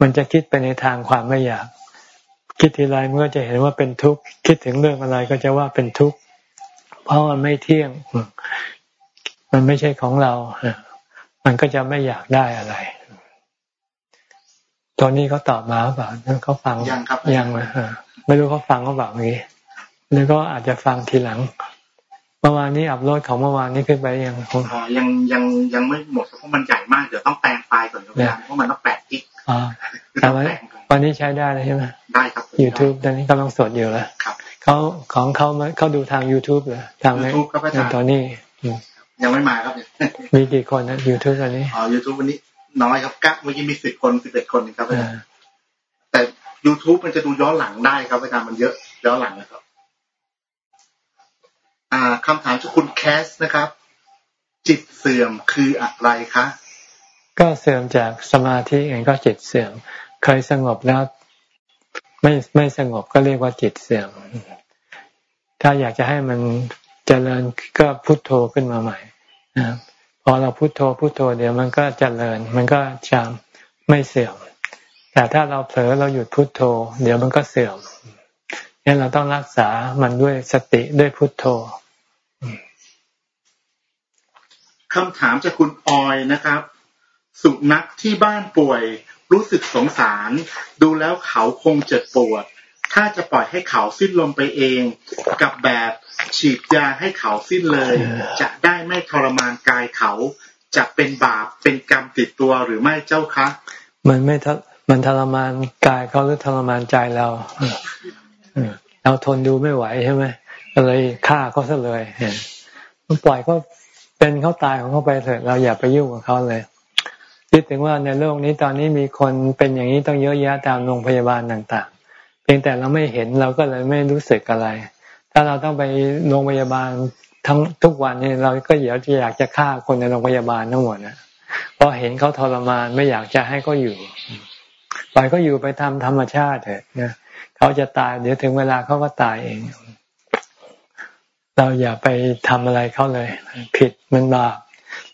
มันจะคิดไปในทางความไม่อยาก คิดทีไรมันก็จะเห็นว่าเป็นทุกข์คิดถึงเรื่องอะไรก็จะว่าเป็นทุกข์เพราะมันไม่เที่ยง มันไม่ใช่ของเรา มันก็จะไม่อยากได้อะไรตอนนี้เขาตอบมาเปล่าเขาฟังยังครับยังเลย ไม่รู้เขาฟังเขาแบบนี้หรือก็อาจจะฟังทีหลังเมื่อวานนี้อัพโหลดของเมื่อวานนี้ขึ้นไปยังยังยังยังไม่หมดเพราะมันใหญ่มากเดี๋ยวต้องแปลงไฟล์ก่อนเพราะมันต้องแปลงอีกอ๋อแต่ว่าวันนี้ใช้ได้เลยใช่ไหมได้ครับ YouTube ตอนนี้กำลังสดอยู่แล้วครับเขาของเขาเขาดูทาง YouTube เหรอทางไหนตอนนี้ ยังไม่มาครับมีกี่คนนะ YouTube ตอนนี้อ๋อ YouTube วันนี้น้อยครับกักเมื่อกี้มีสิบคนสิบเอ็ดคนครับแต่ YouTube มันจะดูย้อนหลังได้ครับอาจารย์มันเยอะย้อนหลังนะครับ อ่าคำถามจากคุณแคสนะครับ จิตเสื่อมคืออะไรคะ ก็เสื่อมจากสมาธิเองก็จิตเสื่อม เคยสงบแล้วไม่ไม่สงบก็เรียกว่าจิตเสื่อม ถ้าอยากจะให้มันเจริญก็พุโทโธขึ้นมาใหม่นะพอเราพุโทโธพุโทโธเดี๋ยวมันก็เจริญ มันก็จะไม่เสื่อม แต่ถ้าเราเผลอเราหยุดพุดโทโธ เดี๋ยวมันก็เสื่อมนี่เราต้องรักษามันด้วยสติด้วยพุโทโธคำถามจากคุณออยนะครับ สุนัขที่บ้านป่วย รู้สึกสงสาร ดูแล้วเขาคงเจ็บปวด ถ้าจะปล่อยให้เขาสิ้นลมไปเอง กับแบบฉีดยาให้เขาสิ้นเลย จะได้ไม่ทรมานกายเขา จะเป็นบาปเป็นกรรมติดตัวหรือไม่เจ้าคะ มันไม่ท มันทรมานกายเขาหรือทรมานใจเราเราทนดูไม่ไหวใช่ไหมก็เลยฆ่าเขาซะเลยมันปล่อยเขาเป็นเขาตายของเขาไปเถอะเราอย่าไปยุ่งกับเขาเลยคิดถึงว่าในโลกนี้ตอนนี้มีคนเป็นอย่างนี้ต้องเยอะแยะตามโรงพยาบาลต่าง ๆ เพียงแต่เราไม่เห็นเราก็เลยไม่รู้สึกอะไร ถ้าเราต้องไปโรงพยาบาลทั้งทุกวันนี่เราก็เดี๋ยวจะอยากจะฆ่าคนในโรงพยาบาลทั้งหมดนะเพราะเห็นเขาทรมานไม่อยากจะให้เขาอยู่ ปล่อยก็อยู่ไปทำธรรมชาติเถอะนะเขาจะตายเดี๋ยวถึงเวลาเขาก็ตายเอง เราอย่าไปทำอะไรเขาเลย ผิดมันบาป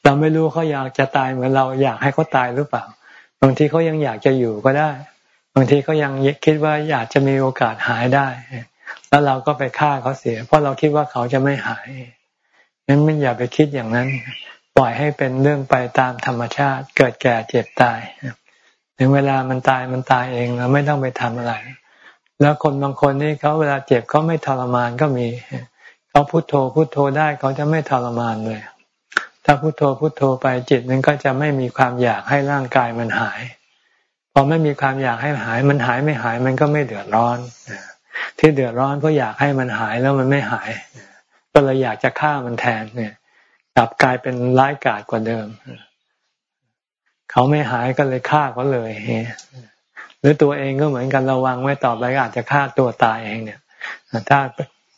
เราไม่รู้เขาอยากจะตายเหมือนเราอยากให้เขาตายหรือเปล่า บางทีเขายังอยากจะอยู่ก็ได้ บางทีเขายังคิดว่าอยากจะมีโอกาสหายได้ แล้วเราก็ไปฆ่าเขาเสีย เพราะเราคิดว่าเขาจะไม่หายนั้นไม่อย่าไปคิดอย่างนั้น ปล่อยให้เป็นเรื่องไปตามธรรมชาติ เกิดแก่เจ็บตาย ถึงเวลามันตายมันตายเองเราไม่ต้องไปทำอะไร แล้วคนบางคนนี่เขาเวลาเจ็บเขาไม่ทรมานก็มีเขาพุโทโธพุโทโธได้เขาจะไม่ทรมานเลย ถ้าพุโทโธพุโทโธไปจิตมันก็จะไม่มีความอยากให้ร่างกายมันหายพอไม่มีความอยากให้หาย มันหายไม่หายมันก็ไม่เดือดร้อนที่เดือดร้อนเพราะอยากให้มันหายแล้วมันไม่หาย ก็เลยอยากจะฆ่ามันแทนเนี่ยกลับกลายเป็นร้ายกาจกว่าเดิม เขาไม่หายก็เลยฆ่าเขาเลยหรือตัวเองก็เหมือนกันระวังไว้ต่อไปก็อาจจะฆ่าตัวตายเองเนี่ยถ้า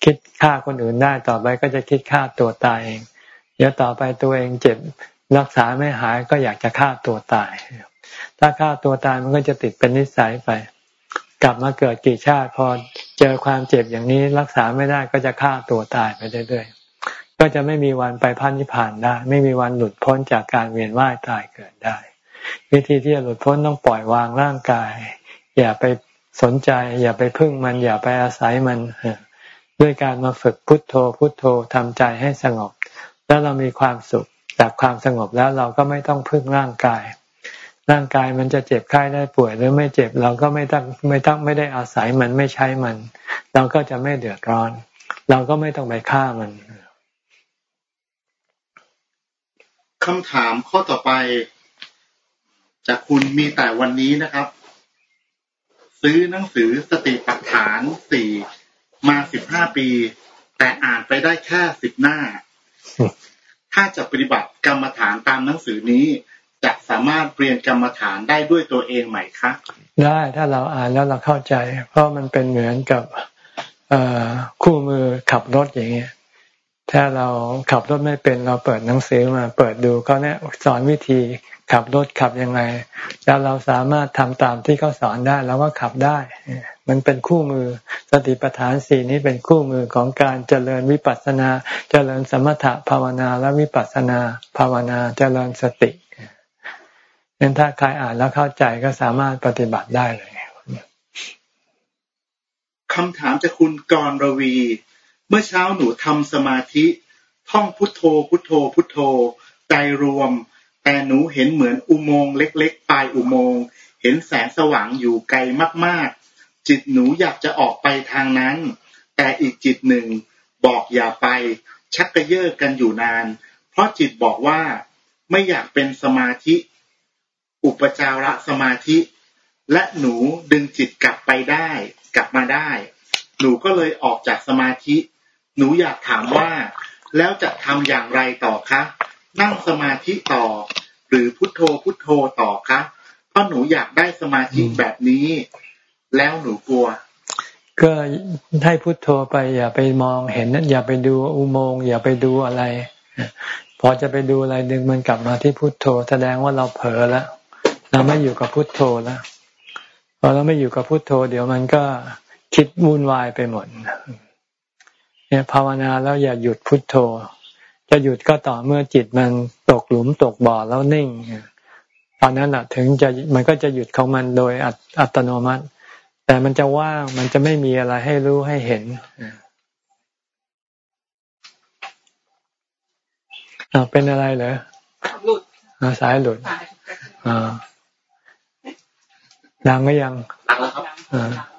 คิดฆ่าคนอื่นได้ต่อไปก็จะคิดฆ่าตัวตายเองเดี๋ยวต่อไปตัวเองเจ็บรักษาไม่หายก็อยากจะฆ่าตัวตาย ถ้าฆ่าตัวตายมันก็จะติดเป็นนิสัยไป กลับมาเกิดกี่ชาติพอเจอความเจ็บอย่างนี้รักษาไม่ได้ก็จะฆ่าตัวตายไปเรื่อยๆก็จะไม่มีวันไปพันนิพพานได้ ไม่มีวันหลุดพ้นจากการเวียนว่ายตายเกิดได้ วิธีที่จะหลุดพ้นต้องปล่อยวางร่างกาย อย่าไปสนใจ อย่าไปพึ่งมัน อย่าไปอาศัยมัน ด้วยการมาฝึกพุทโธ พุทโธทำใจให้สงบ แล้วเรามีความสุขจากความสงบแล้วเราก็ไม่ต้องพึ่งร่างกาย ร่างกายมันจะเจ็บไข้ได้ป่วยหรือไม่เจ็บเราก็ไม่ต้องไม่ต้องไม่ได้อาศัยมันไม่ใช้มัน เราก็จะไม่เดือดร้อน เราก็ไม่ต้องไปฆ่ามันคำถามข้อต่อไป จากคุณมีแต่วันนี้นะครับ ซื้อหนังสือสติปัฏฐานสี่มาสิบห้าปี แต่อ่านไปได้แค่สิบหน้า ถ้าจะปฏิบัติกรรมฐานตามหนังสือนี้ จะสามารถเปลี่ยนกรรมฐานได้ด้วยตัวเองไหมคะได้ถ้าเราอ่านแล้วเราเข้าใจ เพราะมันเป็นเหมือนกับคู่มือขับรถอย่างเงี้ย ถ้าเราขับรถไม่เป็นเราเปิดหนังสือมาเปิดดูก็เนี่ยสอนวิธีขับรถขับยังไง แล้วเราสามารถทำตามที่เขาสอนได้เราก็ขับได้ มันเป็นคู่มือสติปัฏฐานสี่นี้เป็นคู่มือของการเจริญวิปัสสนา เจริญสมถะภาวนาและวิปัสสนาภาวนาเจริญสตินั้นถ้าใครอ่านแล้วเข้าใจก็สามารถปฏิบัติได้เลยคำถามจากคุณกรรวี เมื่อเช้าหนูทำสมาธิท่องพุทโธ พุทโธ พุทโธ ใจรวม แต่หนูเห็นเหมือนอุโมงค์เล็ก ๆ ปลายอุโมงค์เห็นแสงสว่างอยู่ไกลมากๆ จิตหนูอยากจะออกไปทางนั้น แต่อีกจิตหนึ่งบอกอย่าไป ชักกระเยาะกันอยู่นาน เพราะจิตบอกว่าไม่อยากเป็นสมาธิ อุปจาระสมาธิ และหนูดึงจิตกลับไปได้ กลับมาได้ หนูก็เลยออกจากสมาธิ หนูอยากถามว่า แล้วจะทำอย่างไรต่อคะนั่งสมาธิต่อ หรือพุทโธพุทโธต่อคะเพราะหนูอยากได้สมาธิแบบนี้ แล้วหนูกลัว ก็ให้พุทโธไป อย่าไปมองเห็นอย่าไปดูอุโมงค์อย่าไปดูอะไร พอจะไปดูอะไรดึงมันกลับมาที่พุทโธ แสดงว่าเราเผลอแล้วเราไม่อยู่กับพุทโธแล้วพอเราไม่อยู่กับพุทโธ เดี๋ยวมันก็คิดวุ่นวายไปหมด เนี่ยภาวนาแล้วอย่าหยุดพุทโธ จะหยุดก็ต่อเมื่อจิตมันตกหลุมตกบ่อแล้วนิ่งตอนนั้นแหะถึงจะมันก็จะหยุดของมันโดยอัตโนมัติ แต่มันจะว่างมันจะไม่มีอะไรให้รู้ให้เห็นอ่าเป็นอะไรเหรอหลุดสายหลุดอ่าดังก็ยังดังแล้วครับ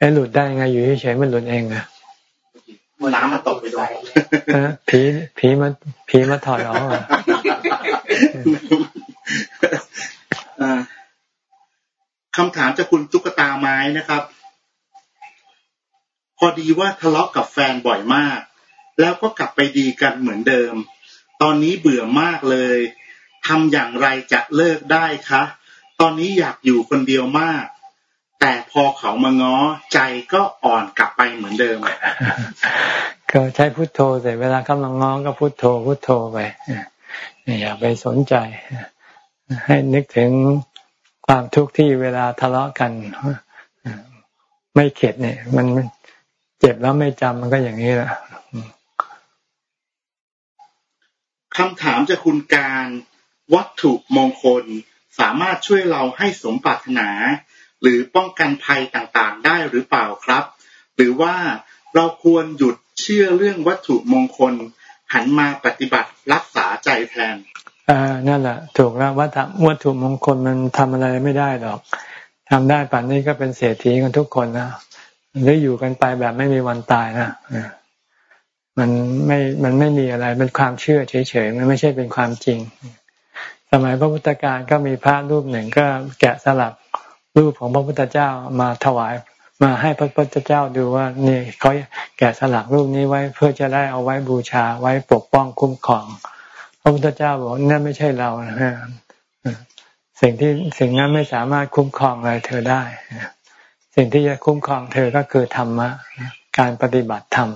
อ่าไอ้หลุดได้ไงอยู่เฉยๆมันหลุดเองอะน้ำมันตกไปด้วยผีผีมาผีมาถอดออกคำถามจากคุณตุ๊กตาไม้นะครับ พอดีว่าทะเลาะกับแฟนบ่อยมาก แล้วก็กลับไปดีกันเหมือนเดิม ตอนนี้เบื่อมากเลยทำอย่างไรจะเลิกได้คะ ตอนนี้อยากอยู่คนเดียวมาก แต่พอเขามาง้อใจก็อ่อนกลับไปเหมือนเดิมก็ใช้พุทโธแต่เวลาเขามาง้อก็พุทโธพุทโธไปอย่าไปสนใจ ให้นึกถึงความทุกข์ที่เวลาทะเลาะกัน ไม่เข็ดเนี่ย มันเจ็บแล้วไม่จำมันก็อย่างนี้แหละคำถามจะคุณการวัตถุมงคลสามารถช่วยเราให้สมปรารถนา หรือป้องกันภัยต่างๆ ได้หรือเปล่าครับ หรือว่าเราควรหยุดเชื่อเรื่องวัตถุมงคล หันมาปฏิบัติรักษาใจแทนอ่านั่นแหละถูกแล้ววัตถุวัตถุมงคลมันทำอะไรไม่ได้หรอกทำได้ป่านนี้ก็เป็นเศรษฐีกันทุกคนนะหรืออยู่กันไปแบบไม่มีวันตายนะมันไม่มันไม่มีอะไรเป็นความเชื่อเฉยๆมันไม่ใช่เป็นความจริง สมัยพระพุทธการก็มีพระรูปหนึ่งก็แกะสลัก รูปของพระพุทธเจ้ามาถวายมาให้พระพุทธเจ้าดูว่านี่เขาแกะสลักรูปนี้ไว้เพื่อจะได้เอาไว้บูชาไว้ปกป้องคุ้มครอง พระพุทธเจ้าบอกนั่นไม่ใช่เรานะสิ่งที่สิ่งนั้นไม่สามารถคุ้มครองอะไรเธอได้ สิ่งที่จะคุ้มครองเธอก็คือธรรมะการปฏิบัติธรรม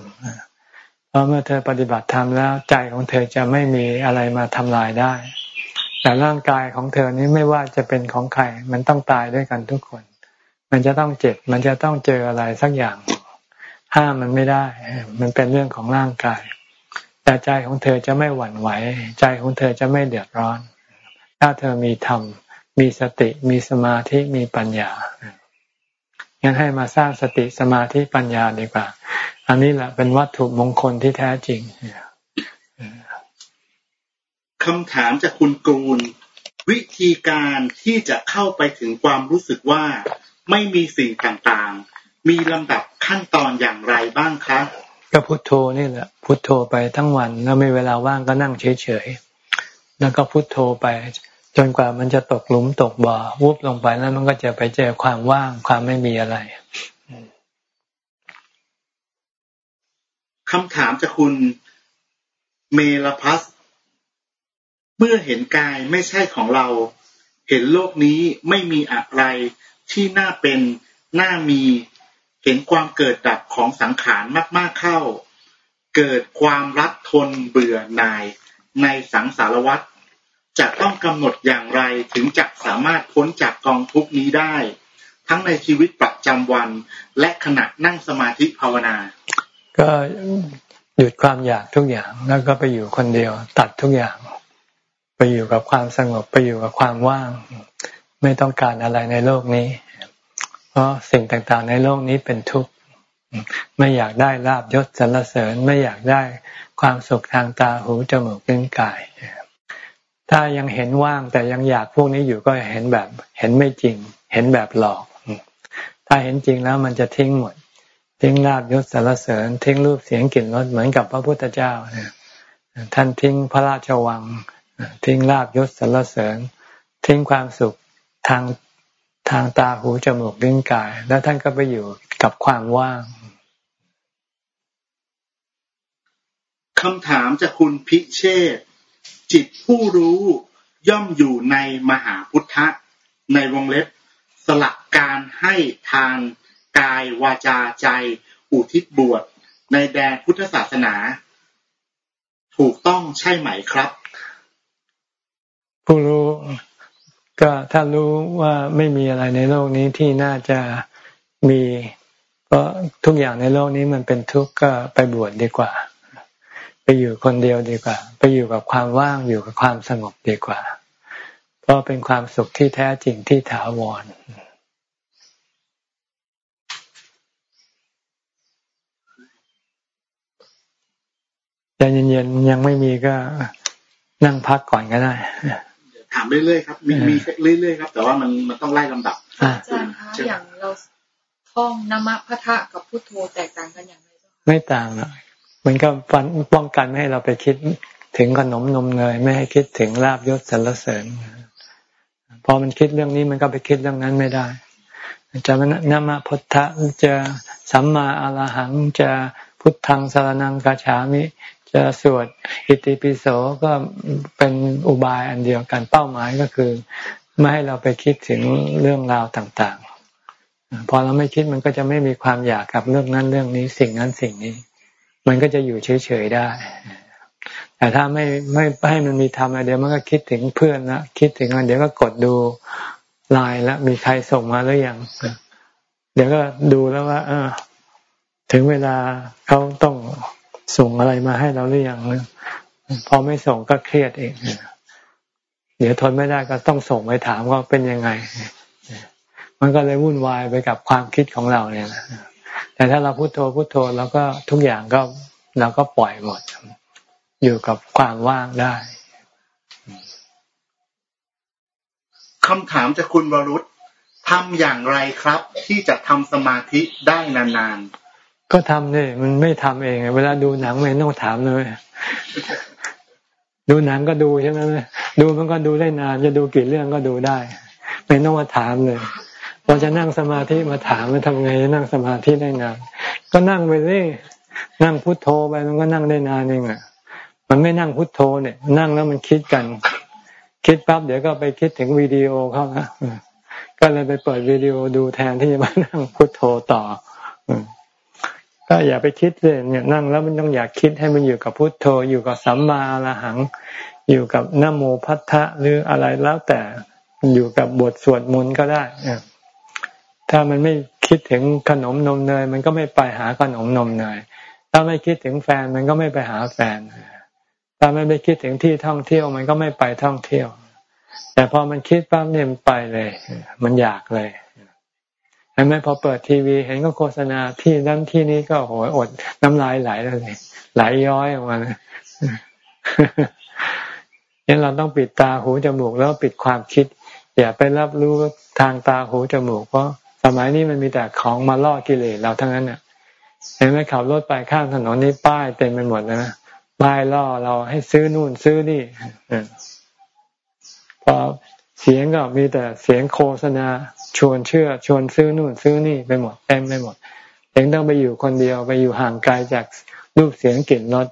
เพราะเมื่อเธอปฏิบัติธรรมแล้วใจของเธอจะไม่มีอะไรมาทำลายได้ แต่ร่างกายของเธอนี้ไม่ว่าจะเป็นของใครมันต้องตายด้วยกันทุกคน มันจะต้องเจ็บ มันจะต้องเจออะไรสักอย่าง ห้ามมันไม่ได้ มันเป็นเรื่องของร่างกาย แต่ใจของเธอจะไม่หวั่นไหว ใจของเธอจะไม่เดือดร้อน ถ้าเธอมีธรรม มีสติ มีสมาธิ มีปัญญางั้นให้มาสร้างสติสมาธิปัญญาดีกว่า อันนี้แหละเป็นวัตถุมงคลที่แท้จริง คำถามจากคุณกูล วิธีการที่จะเข้าไปถึงความรู้สึกว่าไม่มีสิ่งต่างๆ มีลำดับขั้นตอนอย่างไรบ้างคะก็พุโทโธนี่แหละ พุโทโธไปทั้งวันแล้วไม่เวลาว่างก็นั่งเฉยๆแล้วก็พุโทโธไป จนกว่ามันจะตกหลุมตกบ่อวุบลงไปแล้วมันก็จะไปเจอความว่างความไม่มีอะไรคำถามจากคุณเมลพัส เมื่อเห็นกายไม่ใช่ของเรา เห็นโลกนี้ไม่มีอะไรที่น่าเป็นน่ามีเห็นความเกิดดับของสังขารมาก ๆเข้า เกิดความรักทนเบื่อหน่าย ในสังสารวัฏจะต้องกำหนดอย่างไรถึงจะสามารถพ้นจากกองทุกนี้ได้ ทั้งในชีวิตประจำวันและขณะนั่งสมาธิภาวนา ก็หยุดความอยากทุกอย่างแล้วก็ไปอยู่คนเดียวตัดทุกอย่าง ไปอยู่กับความสงบไปอยู่กับความว่าง ไม่ต้องการอะไรในโลกนี้ เพราะสิ่งต่างๆในโลกนี้เป็นทุกข์ไม่อยากได้ลาบยศสรรเสริญไม่อยากได้ความสุขทางตาหูจมูกลิ้นกาย ถ้ายังเห็นว่างแต่ยังอยากพวกนี้อยู่ก็เห็นแบบเห็นไม่จริง เห็นแบบหลอก ถ้าเห็นจริงแล้วมันจะทิ้งหมด ทิ้งลาบยศสรรเสริญ ทิ้งรูปเสียงกลิ่นรสเหมือนกับพระพุทธเจ้าเนี่ยท่านทิ้งพระราชวัง ทิ้งลาบยศสรรเสริญ ทิ้งความสุขทางทางตาหูจมูกลิ้นกาย แล้วท่านก็ไปอยู่กับความว่างคำถามจากคุณพิเชษจิตผู้รู้ย่อมอยู่ในมหาพุทธะในวงเล็บ สลักการให้ทางกายวาจาใจ อุทิศบวชในแดนพุทธศาสนา ถูกต้องใช่ไหมครับ ผู้รู้ก็ถ้ารู้ว่าไม่มีอะไรในโลกนี้ที่น่าจะมีก็ทุกอย่างในโลกนี้มันเป็นทุกข์ก็ไปบวชดดีกว่า ไปอยู่คนเดียวดีกว่า ไปอยู่กับความว่างอยู่กับความสงบดีกว่า เพราะเป็นความสุขที่แท้จริงที่ถาวรใจเย็นๆยังไม่มีก็นั่งพักก่อนก็ได้ ถามเรื่อยๆครับ มีมีเรื่อยๆครับ แต่ว่ามันมันต้องไล่ลำดับอาจารย์คะอย่างเราท่องนามะพะทะกับพุทโธแตกต่างกันอย่างไรไม่ต่างหรอกมันก็ป้องกันไม่ให้เราไปคิดถึงขนมนมเนยไม่ให้คิดถึงลาบยศสรรเสริญพอมันคิดเรื่องนี้มันก็ไปคิดเรื่องนั้นไม่ได้ จะนามะพุทธะจะสัมมาอรหังจะ พุทธังสารนังกาฉามิ จะสวดอิติปิโสก็เป็นอุบายอันเดียวกันเป้าหมายก็คือ ไม่ให้เราไปคิดถึงเรื่องราวต่างๆ พอเราไม่คิดมันก็จะไม่มีความอยากกับเรื่องนั้นเรื่องนี้สิ่งนั้นสิ่งนี้ มันก็จะอยู่เฉยๆได้แต่ถ้าไม่ไม่ให้มันมีทำอะไรเดี๋ยวมันก็คิดถึงเพื่อนละคิดถึงอะไรเดี๋ยวก็กดดูไลน์แล้วมีใครส่งมาหรือยังเดี๋ยวก็ดูแล้วว่า เออ ถึงเวลาเขาต้องส่งอะไรมาให้เราหรือยังพอไม่ส่งก็เครียดเองเดี๋ยวทนไม่ได้ก็ต้องส่งไปถามว่าเป็นยังไง มันก็เลยวุ่นวายไปกับความคิดของเราเนี่ยแต่ถ้าเราพุโทโธพุโทโธแล้วก็ทุกอย่างก็เราก็ปล่อยหมด อยู่กับความว่างได้คำถามจากคุณวรุษทำอย่างไรครับ ที่จะทำสมาธิได้นานๆ ก็ทำเนี่ยมันไม่ทำเอง เวลาดูหนังไม่ต้องถามเลย ดูหนังก็ดูใช่ไหมดูมันก็ดูได้นานจะดูกี่เรื่องก็ดูได้ ไม่ต้องมาถามเลยพอจะนั่งสมาธิมาถามมันทำไงนั่งสมาธิได้นานก็นั่งไปเลยนั่งพุทโธไปมันก็นั่งได้นานเองอะมันไม่นั่งพุทโธเนี่ย นั่งแล้วมันคิดกัน คิดปั๊บเดี๋ยวก็ไปคิดถึงวิดีโอเข้านะก็เลยไปเปิดวิดีโอดูแทนที่จะมานั่งพุทโธต่อ ก็อย่าไปคิดเลยเนี่ยนั่งแล้วมันต้องอยากคิดให้มันอยู่กับพุทโธ อยู่กับสัมมาละหัง อยู่กับนโมพัทธะหรืออะไรแล้วแต่อยู่กับบทสวดมนต์ก็ได้ถ้ามันไม่คิดถึงขนมนมเนยมันก็ไม่ไปหาขนมนมเนยถ้าไม่คิดถึงแฟนมันก็ไม่ไปหาแฟนถ้าไม่ไปคิดถึงที่ท่องเที่ยวมันก็ไม่ไปท่องเที่ยว แต่พอมันคิดปั๊บเนี่ยมันไปเลย มันอยากเลย เห็นไหมพอเปิดทีวี เห็นก็โฆษณาที่นั้นที่นี้ก็โหยอดน้ำลายไหลเลยไหลย้อยออกมาเนี่ยเราต้องปิดตาหูจมูกแล้วปิดความคิด อย่าไปรับรู้ทางตาหูจมูกเพราะสมัยนี้มันมีแต่ของมาล่อกิเลสเราทั้งนั้นเนี่ยเห็นไหมขับรถไปข้างถนนนี่ป้ายเต็มไปหมดเลยนะป้ายล่อเราให้ซื้อนู่นซื้อนี่พอ เสียงก็มีแต่เสียงโฆษณา ชวนเชื่อ ชวนซื้อนู่นซื้อนี่ไปหมดเต็มไปหมดเองต้องไปอยู่คนเดียวไปอยู่ห่างไกลจากรูปเสียงกลิ่นรส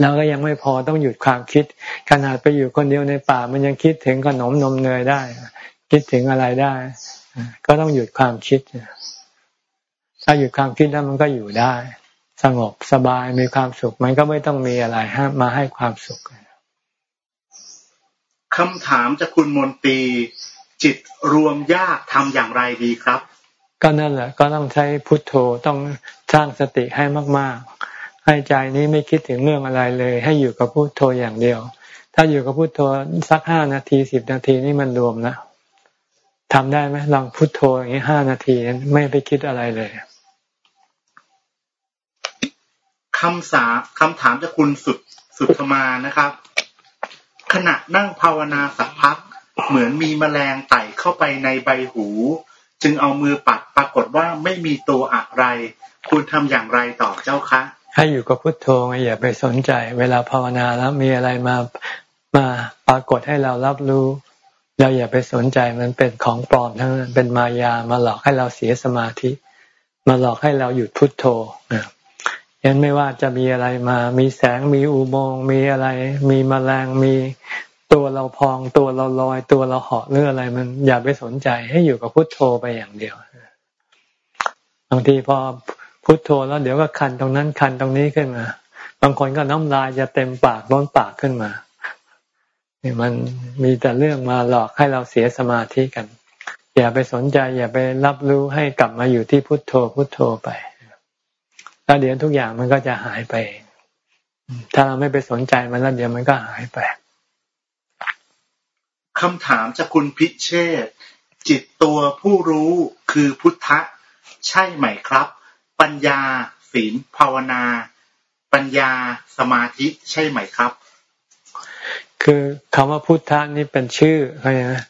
แล้วก็ยังไม่พอต้องหยุดความคิด ขนาดไปอยู่คนเดียวในป่า มันยังคิดถึงขนมนมเนยได้ คิดถึงอะไรได้ ก็ต้องหยุดความคิด ถ้าหยุดความคิดแล้วมันก็อยู่ได้ สงบสบายมีความสุข มันก็ไม่ต้องมีอะไรมาให้ความสุข คำถามจากคุณมนตรีจิตรวมยากทำอย่างไรดีครับ ก็นั่นแหละ ก็ต้องใช้พุทโธต้องสร้างสติให้มาก ๆ ให้ใจนี้ไม่คิดถึงเรื่องอะไรเลย ให้อยู่กับพุทโธอย่างเดียว ถ้าอยู่กับพุทโธสักห้านาทีสิบนาทีนี่มันรวมนะทำได้ไหมลองพุทโธอย่างนี้ห้านาทีไม่ไปคิดอะไรเลยคำสาคำถามจากคุณสุดสุดมานะครับ ขณะนั่งภาวนาสักพัก เหมือนมีแมลงไต่เข้าไปในใบหู จึงเอามือปัดปรากฏว่าไม่มีตัวอะไร คุณทำอย่างไรต่อเจ้าคะให้อยู่กับพุทโธไงอย่าไปสนใจ เวลาภาวนาแล้วมีอะไรมามาปรากฏให้เรารับรู้เราอย่าไปสนใจมันเป็นของปลอมทั้งนั้นเป็นมายามาหลอกให้เราเสียสมาธิ มาหลอกให้เราหยุดพุทโธ ยันไม่ว่าจะมีอะไรมา มีแสง มีอุโมงค์ มีอะไร มีมแมลง มีตัวเราพอง ตัวเราลอย ตัวเราเหาะหรืออะไร มันอย่าไปสนใจ ให้อยู่กับพุทโธไปอย่างเดียว บางทีพอพุทโธแล้วเดี๋ยวก็คันตรงนั้นคันตรงนี้ขึ้นมา บางคนก็น้ำลายจะเต็มปากร้อนปากขึ้นมานี่มันมีแต่เรื่องมาหลอกให้เราเสียสมาธิกัน อย่าไปสนใจ อย่าไปรับรู้ให้กลับมาอยู่ที่พุทโธพุทโธไป แล้วเดี๋ยวทุกอย่างมันก็จะหายไป ถ้าเราไม่ไปสนใจมันแล้วเดี๋ยวมันก็หายไปคำถามจากคุณพิเชษจิตตัวผู้รู้คือพุทธะ ใช่ไหมครับ ปัญญาศีลภาวนา ปัญญาสมาธิใช่ไหมครับ คือคำว่าพุทธะนี่เป็นชื่ออะไรนะ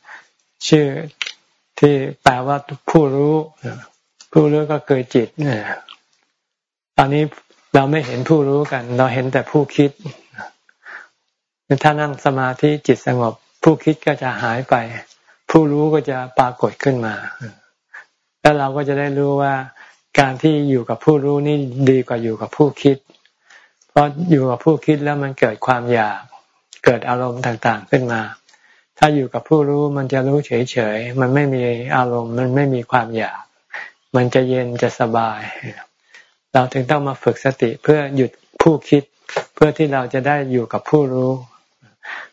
ชื่อที่แปลว่าผู้รู้ ผู้รู้ก็คือจิตเนี่ย ตอนนี้เราไม่เห็นผู้รู้กัน เราเห็นแต่ผู้คิดถ้านั่งสมาธิจิตสงบ ผู้คิดก็จะหายไป ผู้รู้ก็จะปรากฏขึ้นมา แล้วเราก็จะได้รู้ว่าการที่อยู่กับผู้รู้นี่ดีกว่าอยู่กับผู้คิด เพราะอยู่กับผู้คิดแล้วมันเกิดความอยาก เกิดอารมณ์ต่างๆขึ้นมา ถ้าอยู่กับผู้รู้มันจะรู้เฉยๆ มันไม่มีอารมณ์ มันไม่มีความอยาก มันจะเย็นจะสบาย เราถึงต้องมาฝึกสติเพื่อหยุดผู้คิด เพื่อที่เราจะได้อยู่กับผู้รู้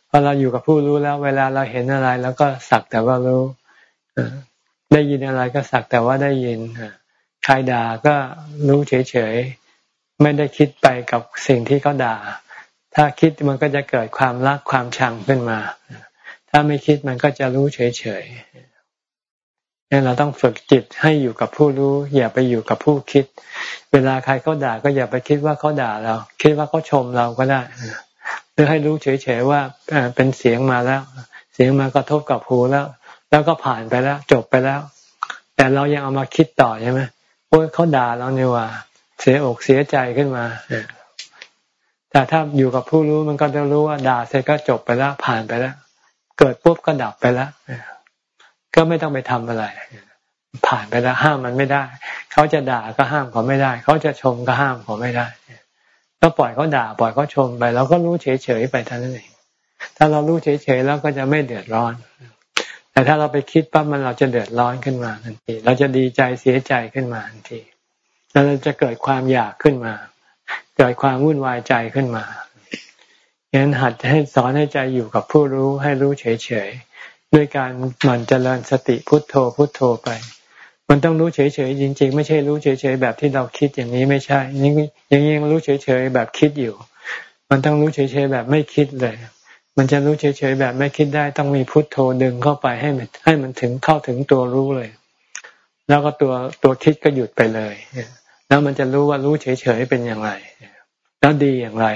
พอเราอยู่กับผู้รู้แล้ว เวลาเราเห็นอะไรแล้วก็สักแต่ว่ารู้ได้ยินอะไรก็สักแต่ว่าได้ยินใครด่าก็รู้เฉยๆไม่ได้คิดไปกับสิ่งที่เขาด่า ถ้าคิดมันก็จะเกิดความรักความชังขึ้นมา ถ้าไม่คิดมันก็จะรู้เฉยๆ นี่เราต้องฝึกจิตให้อยู่กับผู้รู้ อย่าไปอยู่กับผู้คิด เวลาใครเขาด่าก็อย่าไปคิดว่าเขาด่าเรา คิดว่าเขาชมเราก็ได้หรือให้รู้เฉยๆว่าเป็นเสียงมาแล้ว เสียงมากระทบกับหูแล้ว แล้วก็ผ่านไปแล้ว จบไปแล้ว แต่เรายังเอามาคิดต่อใช่ไหมโอ้ยเขาด่าเราเนี่ยว่า เสียอกเสียใจขึ้นมาแต่ถ้าอยู่กับผู้รู้มันก็จะรู้ว่าด่าเสร็จก็จบไปแล้ว ผ่านไปแล้ว เกิดปุ๊บก็ดับไปแล้ว ก็ไม่ต้องไปทำอะไร ผ่านไปแล้วห้ามมันไม่ได้ เขาจะด่าก็ห้ามเขาไม่ได้ เขาจะชมก็ห้ามเขาไม่ได้ก็ปล่อยเขาด่า ปล่อยเขาชมไปเราก็รู้เฉยๆไปเท่านั้นเองถ้าเรารู้เฉยๆแล้วก็จะไม่เดือดร้อน แต่ถ้าเราไปคิดปั๊บมันเราจะเดือดร้อนขึ้นมาทันที เราจะดีใจเสียใจขึ้นมาทันทีแล้วเราจะเกิดความอยากขึ้นมา เกิดความวุ่นวายใจขึ้นมางั้นหัดให้สอนให้ใจอยู่กับผู้รู้ให้รู้เฉยๆ ด้วยการหมั่นเจริญสติพุทโธพุทโธไป มันต้องรู้เฉยๆจริง ๆ ไม่ใช่รู้เฉยๆแบบที่เราคิดอย่างนี้ไม่ใช่ยังยังยังรู้เฉยๆแบบคิดอยู่ มันต้องรู้เฉยๆแบบไม่คิดเลย มันจะรู้เฉยๆแบบไม่คิดได้ ต้องมีพุทโธดึงเข้าไปให้มันให้มันถึงเข้าถึงตัวรู้เลย แล้วก็ตัวตัวคิดก็หยุดไปเลย แล้วมันจะรู้ว่ารู้เฉยๆเป็นอย่างไรแล้วดีอย่างไร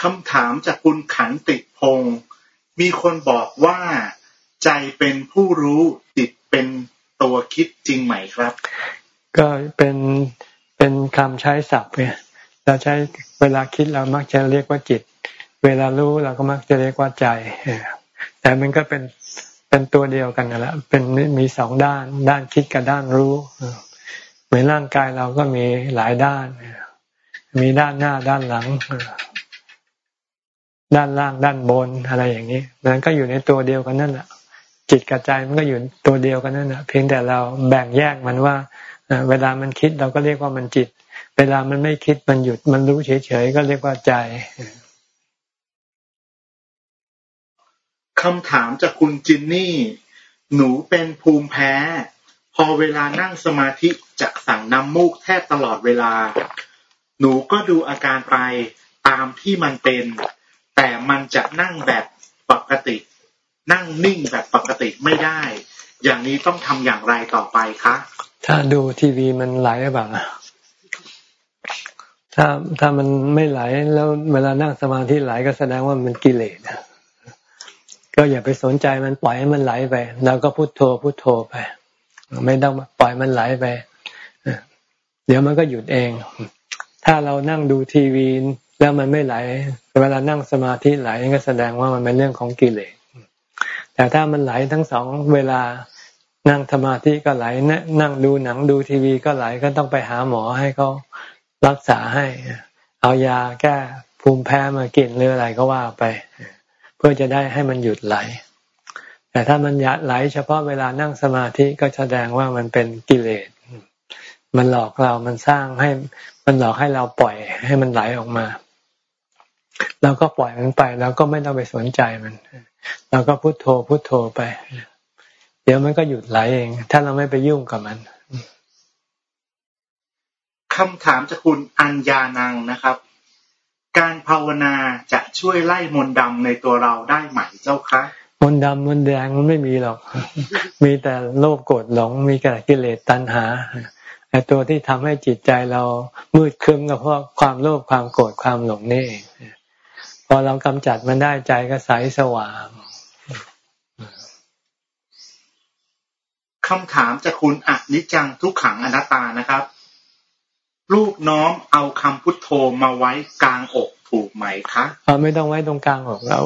คำถามจากคุณขันติพงศ์ มีคนบอกว่าใจเป็นผู้รู้จิตเป็นตัวคิดจริงไหมครับ ก็เป็นเป็นคำใช้ศัพท์เนี่ยเราใช้เวลาคิดเรามักจะเรียกว่าจิต เวลารู้เราก็มักจะเรียกว่าใจแต่มันก็เป็นเป็นตัวเดียวกันนั่นแหละเป็นมีสองด้าน ด้านคิดกับด้านรู้เหมือนร่างกายเราก็มีหลายด้าน มีด้านหน้าด้านหลัง ด้านล่างด้านบนอะไรอย่างนี้มันก็อยู่ในตัวเดียวกันนั่นแหละจิตกับใจมันก็อยู่ตัวเดียวกันนั่นแหละเพียงแต่เราแบ่งแยกมันว่าเวลามันคิดเราก็เรียกว่ามันจิต เวลามันไม่คิดมันหยุดมันรู้เฉยๆก็เรียกว่าใจคำถามจากคุณจินนี่ หนูเป็นภูมิแพ้ พอเวลานั่งสมาธิจะสั่งน้ำมูกแทบตลอดเวลา หนูก็ดูอาการไปตามที่มันเป็น แต่มันจะนั่งแบบปกติ นั่งนิ่งแบบปกติไม่ได้ อย่างนี้ต้องทำอย่างไรต่อไปคะถ้าดูทีวีมันไหลหรือเปล่าถ้าถ้ามันไม่ไหลแล้วเวลานั่งสมาธิไหลก็แสดงว่ามันกิเลสก็อย่าไปสนใจมันปล่อยให้มันไหลไปแล้วก็พุโทโธพุโทโธไป ไม่ต้องปล่อยมันไหลไปเดี๋ยวมันก็หยุดเอง ถ้าเรานั่งดูทีวี แล้วมันไม่ไหล เวลานั่งสมาธิไหลก็แสดงว่ามันเป็นเรื่องของกิเลส แต่ถ้ามันไหลทั้งสองเวลานั่งสมาธิก็ไหลนั่งดูหนังดูทีวีก็ไหลก็ต้องไปหาหมอให้เขารักษาให้ เอายาแก้ภูมิแพ้มากินหรืออะไรก็ว่าไป เพื่อจะได้ให้มันหยุดไหล แต่ถ้ามันไหลเฉพาะเวลานั่งสมาธิก็แสดงว่ามันเป็นกิเลส มันหลอกเรา มันสร้างให้ มันหลอกให้เราปล่อยให้มันไหลออกมา เราก็ปล่อยมันไปแล้วก็ไม่ต้องไปสนใจมัน เราก็พุโทโธพุโทโธไป เดี๋ยวมันก็หยุดไหลเอง ถ้าเราไม่ไปยุ่งกับมันคำถามจากคุณอัญญานังนะครับ การภาวนาจะช่วยไล่มนต์ดำในตัวเราได้ไหมเจ้าคะมนต์ดำมนต์แดงมันไม่มีหรอก มีแต่โลภโกรธหลง มีแต่กิเลสตัณหาไอ้ตัวที่ทำให้จิตใจเรามืดคึ้มก็เพราะความโลภความโกรธความหลงนี่เอง พอเรากำจัดมันได้ใจก็ใสสว่างคำถามจากคุณอนิจจังทุกขังอนัตตานะครับ ลูกน้อมเอาคำพุทโธมาไว้กลางอกถูกไหมคะไม่ต้องไว้ตรงกลางอกเรา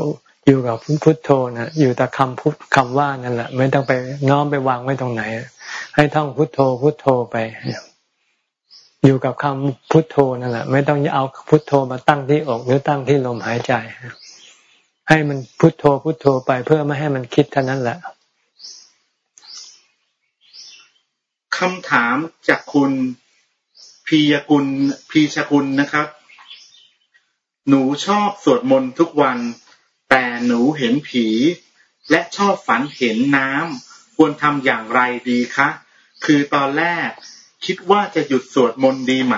อยู่กับพุทโธนะอยู่แต่คำพุทคำว่านั่นแหละ ไม่ต้องไปน้อมไปวางไว้ตรงไหน ให้ท่องพุทโธพุทโธไป อยู่กับคำพุทโธนั่นแหละ ไม่ต้องเอาพุทโธมาตั้งที่อกหรือตั้งที่ลมหายใจ ให้มันพุทโธพุทโธไปเพื่อไม่ให้มันคิดเท่านั้นแหละคำถามจากคุณพียกุลพีชกุลนะครับ หนูชอบสวดมนต์ทุกวัน แต่หนูเห็นผี และชอบฝันเห็นน้ำควรทำอย่างไรดีคะ คือตอนแรก คิดว่าจะหยุดสวดมนต์ดีไหม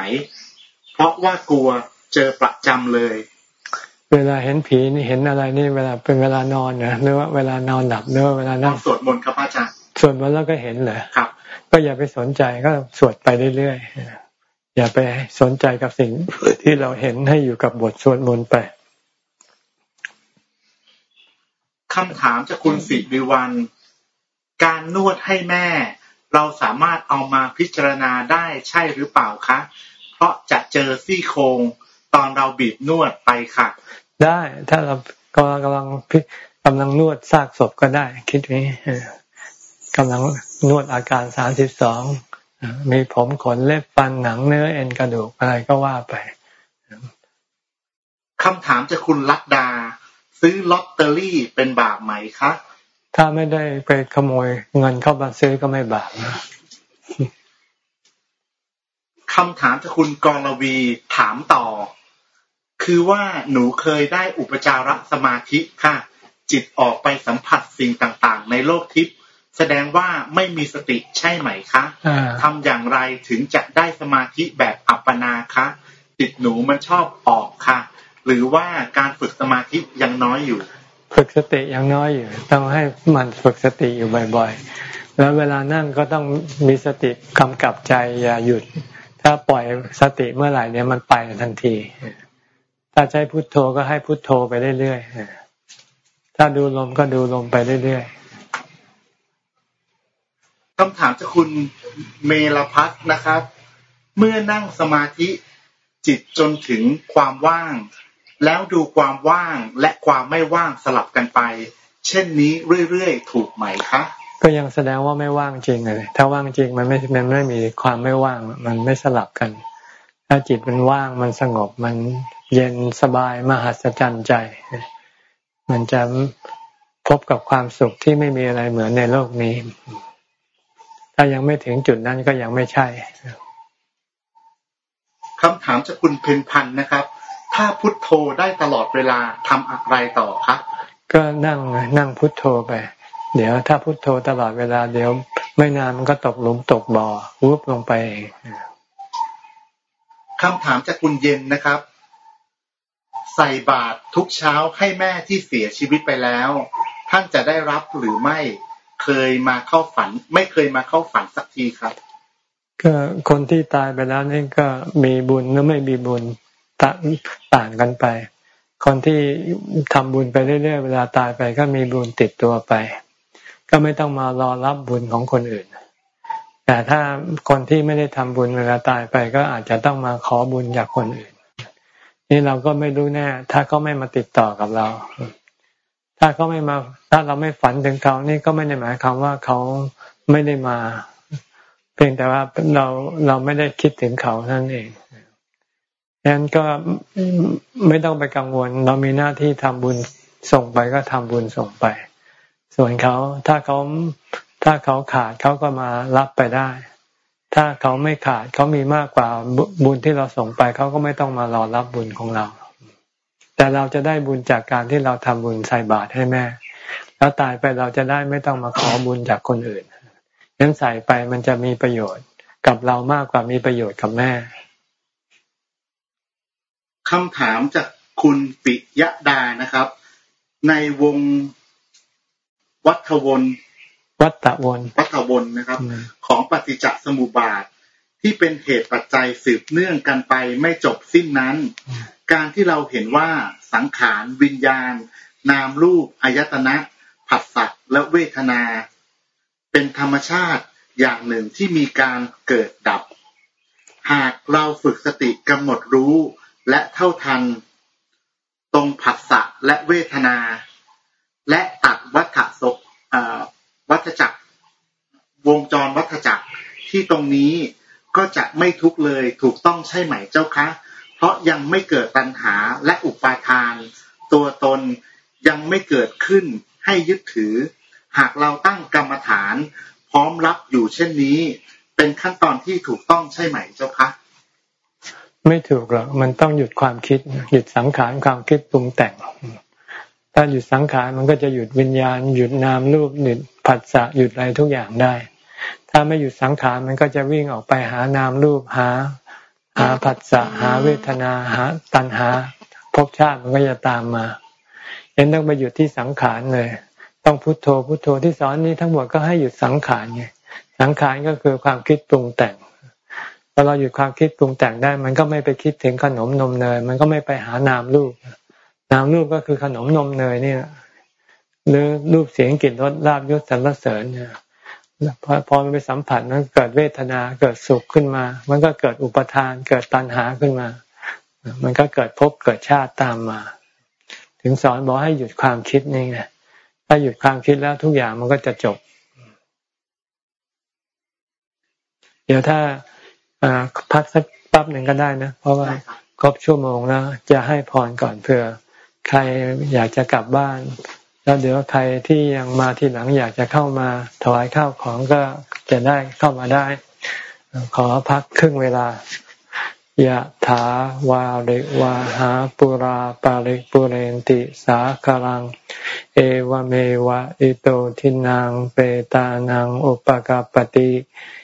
เพราะว่ากลัวเจอประจำเลย เวลาเห็นผีนี่เห็นอะไรนี่เวลาเป็นเวลานอนนะหรือว่าเวลานอนหลับหรือว่าเวลานั่งสวดมนต์ครับอาจารย์สวดมนต์แล้วก็เห็นเลยครับ ก็อย่าไปสนใจก็สวดไปเรื่อยๆอย่าไปสนใจกับสิ่งที่เราเห็นให้อยู่กับบทสวดมนต์ไปคำถามจากคุณสิริวัน การนวดให้แม่ เราสามารถเอามาพิจารณาได้ใช่หรือเปล่าคะ เพราะจะเจอซี่โครงตอนเราบีบนวดไปค่ะ ได้ถ้าเรากำลังกำลังกำลังนวดซากศพก็ได้ คิดนี้กำลังนวดอาการสามสิบสองมีผมขนเล็บฟันหนังเนื้อเอ็นกระดูกอะไรก็ว่าไปคำถามจะคุณลักดา ซื้อลอตเตอรี่เป็นบาปไหมคะ ถ้าไม่ได้ไปขโมยเงินเข้ามาซื้อก็ไม่บาปนะคำถามจากคุณกรวีถามต่อ คือว่าหนูเคยได้อุปจารสมาธิค่ะ จิตออกไปสัมผัสสิ่งต่าง ๆ ในโลกทิพย์แสดงว่าไม่มีสติใช่ไหมคะทำอย่างไรถึงจะได้สมาธิแบบอัปปนาคะจิตหนูมันชอบออกค่ะ หรือว่าการฝึกสมาธิยังน้อยอยู่ ฝึกสติย่างน้อยอยู่ ต้องให้มันฝึกสติอยู่บ่อย ๆ แล้วเวลานั่งก็ต้องมีสติกำกับใจอย่าหยุด ถ้าปล่อยสติเมื่อไหร่เนี่ยมันไปทันที ถ้าใช้พุทโธก็ให้พุทโธไปเรื่อยๆถ้าดูลมก็ดูลมไปเรื่อยๆคำถามจากคุณเมลพัฒนะครับ เมื่อนั่งสมาธิจิตจนถึงความว่าง แล้วดูความว่างและความไม่ว่างสลับกันไป เช่นนี้เรื่อยๆถูกไหมคะก็ยังแสดงว่าไม่ว่างจริงเลยถ้าว่างจริงมันไม่มันไม่มีความไม่ว่างมันไม่สลับกัน ถ้าจิตมันว่างมันสงบมันเย็นสบายมหัศจรรย์ใจ มันจะพบกับความสุขที่ไม่มีอะไรเหมือนในโลกนี้ ถ้ายังไม่ถึงจุดนั้นก็ยังไม่ใช่คำถามจากคุณเพนพันนะครับ ถ้าพุทโธได้ตลอดเวลาทำอะไรต่อครับก็นั่งนั่งพุทโธไป เดี๋ยวถ้าพุทโธตลอดเวลาเดี๋ยว ไม่นานมันก็ตกหลุมตกบ่อวุบลงไปเองคำถามจากคุณเย็นนะครับ ใส่บาตรทุกเช้าให้แม่ที่เสียชีวิตไปแล้ว ท่านจะได้รับหรือไม่เคยมาเข้าฝัน ไม่เคยมาเข้าฝันสักทีครับ ก็คนที่ตายไปแล้วนี่ก็มีบุญหรือไม่มีบุญ ต่างกันไป คนที่ทำบุญไปเรื่อยๆ เวลาตายไปก็มีบุญติดตัวไป ก็ไม่ต้องมารอรับบุญของคนอื่น แต่ถ้าคนที่ไม่ได้ทำบุญเวลาตายไปก็อาจจะต้องมาขอบุญจากคนอื่น นี่เราก็ไม่รู้แน่ ถ้าเขาไม่มาติดต่อกับเรา ถ้าเขาไม่มา ถ้าเราไม่ฝันถึงเขานี่ก็ไม่ได้หมายความว่าเขาไม่ได้มา เพียงแต่ว่าเราเราไม่ได้คิดถึงเขานั่นเอง ฉะนั้นก็ไม่ต้องไปกังวล เรามีหน้าที่ทำบุญส่งไปก็ทำบุญส่งไป ส่วนเขาถ้าเขาถ้าเขาขาดเขาก็มารับไปได้ ถ้าเขาไม่ขาดเขามีมากกว่าบุญที่เราส่งไปเขาก็ไม่ต้องมารอรับบุญของเรา แต่เราจะได้บุญจากการที่เราทำบุญใส่บาตรให้แม่ แล้วตายไปเราจะได้ไม่ต้องมาขอบุญจากคนอื่นงั้นใส่ไปมันจะมีประโยชน์กับเรามากกว่ามีประโยชน์กับแม่ คำถามจากคุณปิยดานะครับ ในวงวัฏวนวัฏวนวัฏวนนะครับ ของปฏิจจสมุปบาท ที่เป็นเหตุปัจจัยสืบเนื่องกันไปไม่จบสิ้นนั้น การที่เราเห็นว่าสังขารวิญญาณ นามรูปอายตนะ ผัสสะและเวทนา เป็นธรรมชาติอย่างหนึ่งที่มีการเกิดดับ หากเราฝึกสติกำหนดรู้ และเท่าทัน ตรงผัสสะและเวทนา และตัดวัฏศกวัฏจักร วงจรวัฏจักรที่ตรงนี้ก็จะไม่ทุกเลยถูกต้องใช่ไหมเจ้าคะ เพราะยังไม่เกิดตัณหาและอุปาทาน ตัวตนยังไม่เกิดขึ้นให้ยึดถือ หากเราตั้งกรรมฐาน พร้อมรับอยู่เช่นนี้ เป็นขั้นตอนที่ถูกต้องใช่ไหมเจ้าคะ ไม่ถูกหรอกมันต้องหยุดความคิด หยุดสังขารความคิดปรุงแต่ง ถ้าหยุดสังขารมันก็จะหยุดวิญญาณ หยุดนามรูปหยุดผัสสะหยุดอะไรทุกอย่างได้ ถ้าไม่หยุดสังขารมันก็จะวิ่งออกไปหานามรูปหา หาผัสสะหาเวทนาหา ตัณหาภพชาติมันก็จะตามมาเห็นต้องไปหยุดที่สังขารเลย ต้องพุโทโธพุโทโธที่สอนนี้ทั้งหมดก็ให้หยุดสังขารไงสังขารก็คือความคิดปรุงแต่ง พอเราหยุดความคิดปรุงแต่งได้ มันก็ไม่ไปคิดถึงขนมนมเนย มันก็ไม่ไปหานามรูป นามรูปก็คือขนมนมเนยเนี่ย หรือรูปเสียงกลิ่นรสลาบยศสรรเสริญเนี่ยพอพอมันไปสัมผัสมันเกิดเวทนาเกิดสุขขึ้นมา มันก็เกิดอุปทาน เกิดตัณหาขึ้นมา มันก็เกิดภพเกิดชาติตามมา ถึงสอนบอกให้หยุดความคิดนี่ไงถ้าหยุดความคิดแล้วทุกอย่างมันก็จะจบ เดี๋ยวถ้า พักสักปั๊บหนึ่งก็ได้นะ เพราะว่าครบชั่วโมงแล้ว จะให้พรก่อนเผื่อ ใครอยากจะกลับบ้าน แล้วเดี๋ยวใครที่ยังมาที่หลังอยากจะเข้ามาถวายข้าวของก็จะได้เข้ามาได้ ขอพักครึ่งเวลายะถาวาริวาหาปุราปาริปุเรนติสาคารัง เอวเมวะอิโตทินังเปตานังอุปกาปติ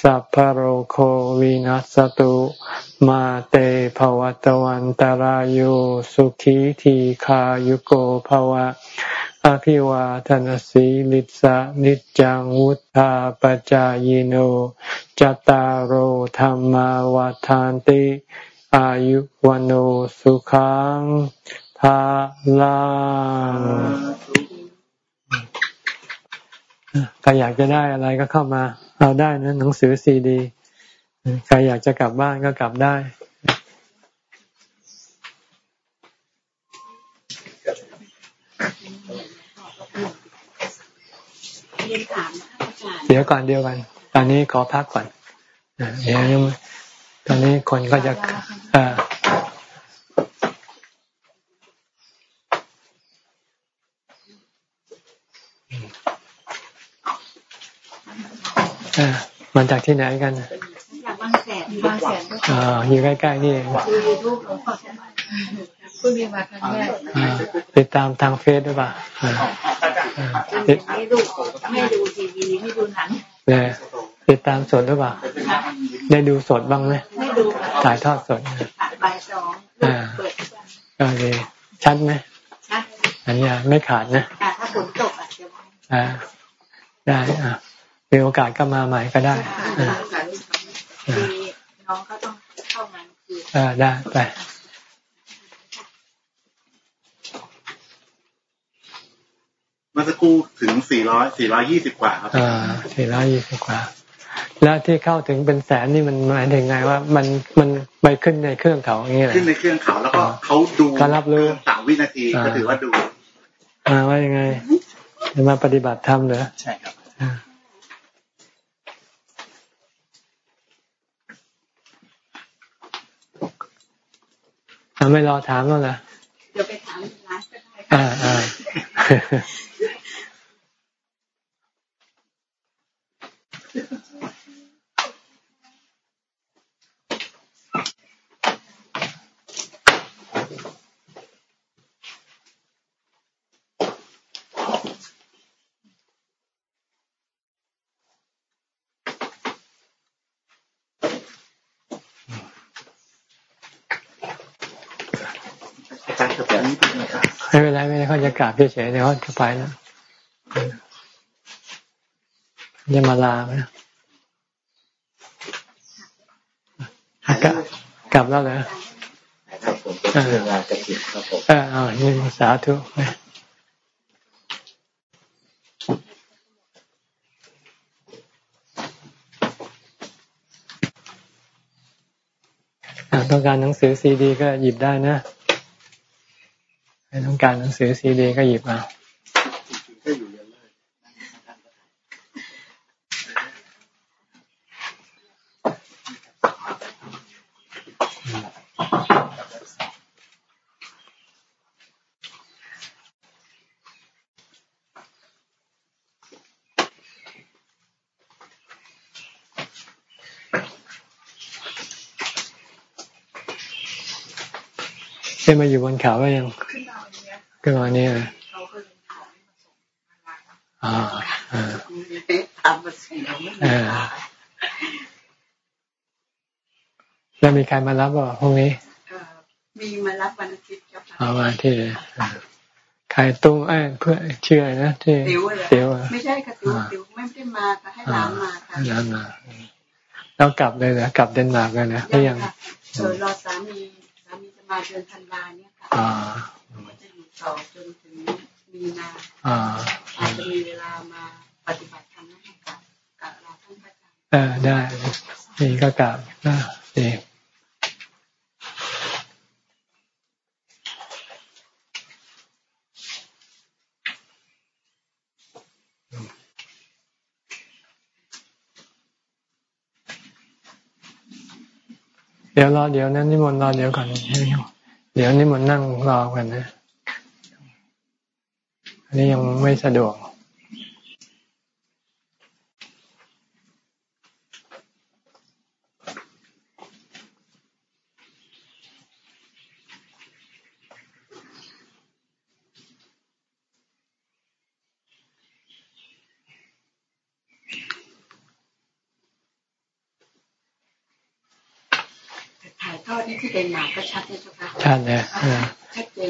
สัพพโรโควินัสตุมาเตภวตวันตารโยสุขีทีขายุโกภวะ อภิวาทนสีลิสะนิจังวุธาปจายโนจตารโหธรรมวาทานติ อายุวันโอสุขังภาลังใครอยากจะได้อะไรก็เข้ามา เอาได้นะหนังสือซีดีใครอยากจะกลับบ้านก็กลับได้เดี๋ยวก่อนเดียวกัน ตอนนี้ขอพักก่อนเดี๋ยวตอนนี้คนก็จะอ่า มันจากที่ไหนกันจากบางแสนบางแสนอ่าอยู่ใกล้ๆนี่เองดูยูทูบหลวงพ่อเพิ่งมีมาครั้งแรกติดตามทางเฟซด้วยป่ะไม่ดูไม่ดูทีวีไม่ดูหนังเนี่ยติดตามสดหรือเปล่า ได้ดูสดบ้างไหมไม่ดูถ่ายทอดสดบ่ายสองเปิดโอเคชัดไหมชัดอันนี้ไม่ขาดนะถ้าฝนตกอาจจะอ่าได้อ่า มีโอกาสก็มาใหม่ก็ได้น้องก็ต้องเข้างานคืออ่าได้ไปมาสักครู่ถึงสี่ร้อยสี่ร้อยี่สิบกว่าครับ อ่าสี่ร้อยี่สิบกว่า แล้วที่เข้าถึงเป็นแสนนี่มันหมายถึงไงว่า มันมันไปขึ้นในเครื่องเขาอย่างเงี้ยขึ้นในเครื่องเขาแล้วก็เขาดูการรับรู้สามวินาทีก็ถือว่าดู อ่าว่ายังไง จะมาปฏิบัติธรรมเหรอ ใช่ครับ ไม่รอถามแล้วเหรอเดี๋ยวไปถามร้านก็ได้อ่าอ่า ไม่เป็นไรไม่ได้เขาจะกราบเฉยๆเดี๋ยวเขาไปแล้วจะมาลาไหมกลับกลับแล้วเหรอครับผมก็เรื่องงานกระถิ่นครับผมเออเอานี่สาธุต้องการหนังสือซีดี ก็หยิบได้นะ ต้องการหนังสือซีดีก็หยิบเอาได้มาอยู่บนเขาก็ยัง ขึ้นมาเนี่ยอ่าอ่าแล้วมีใครมารับบ่พรุ่งนี้มีมารับวันอาทิตย์ครับเอามาที่ใครตุ้งไอ้เพื่อเชื่อนะที่เตียวไม่ใช่ค่ะติ๋วติ๋วไม่ได้มาค่ะให้ร้านมาค่ะร้านมาแล้วกลับเลยเหรอกลับเดนมาร์กเลยนะก็ยังเออรอสามีสามีจะมาเดือนธันวาเนี่ยค่ะ จะอยู่ต่อจนถึงมีนาอาจจะมีเวลามาปฏิบัติธรรมให้กับกับเราท่านพระอาจารย์เออได้นี่ก็กลับนะดีเดี๋ยวรอเดี๋ยวนั้นนิมนต์รอเดี๋ยวก่อนเดี๋ยวนิมนต์นั่งรอกันนะอั นี่ยังไม่สะดวก ถ่ายทอดนี่ที่เดนมาก็ชัดเลยเช่ะชัดเลยชัดเจน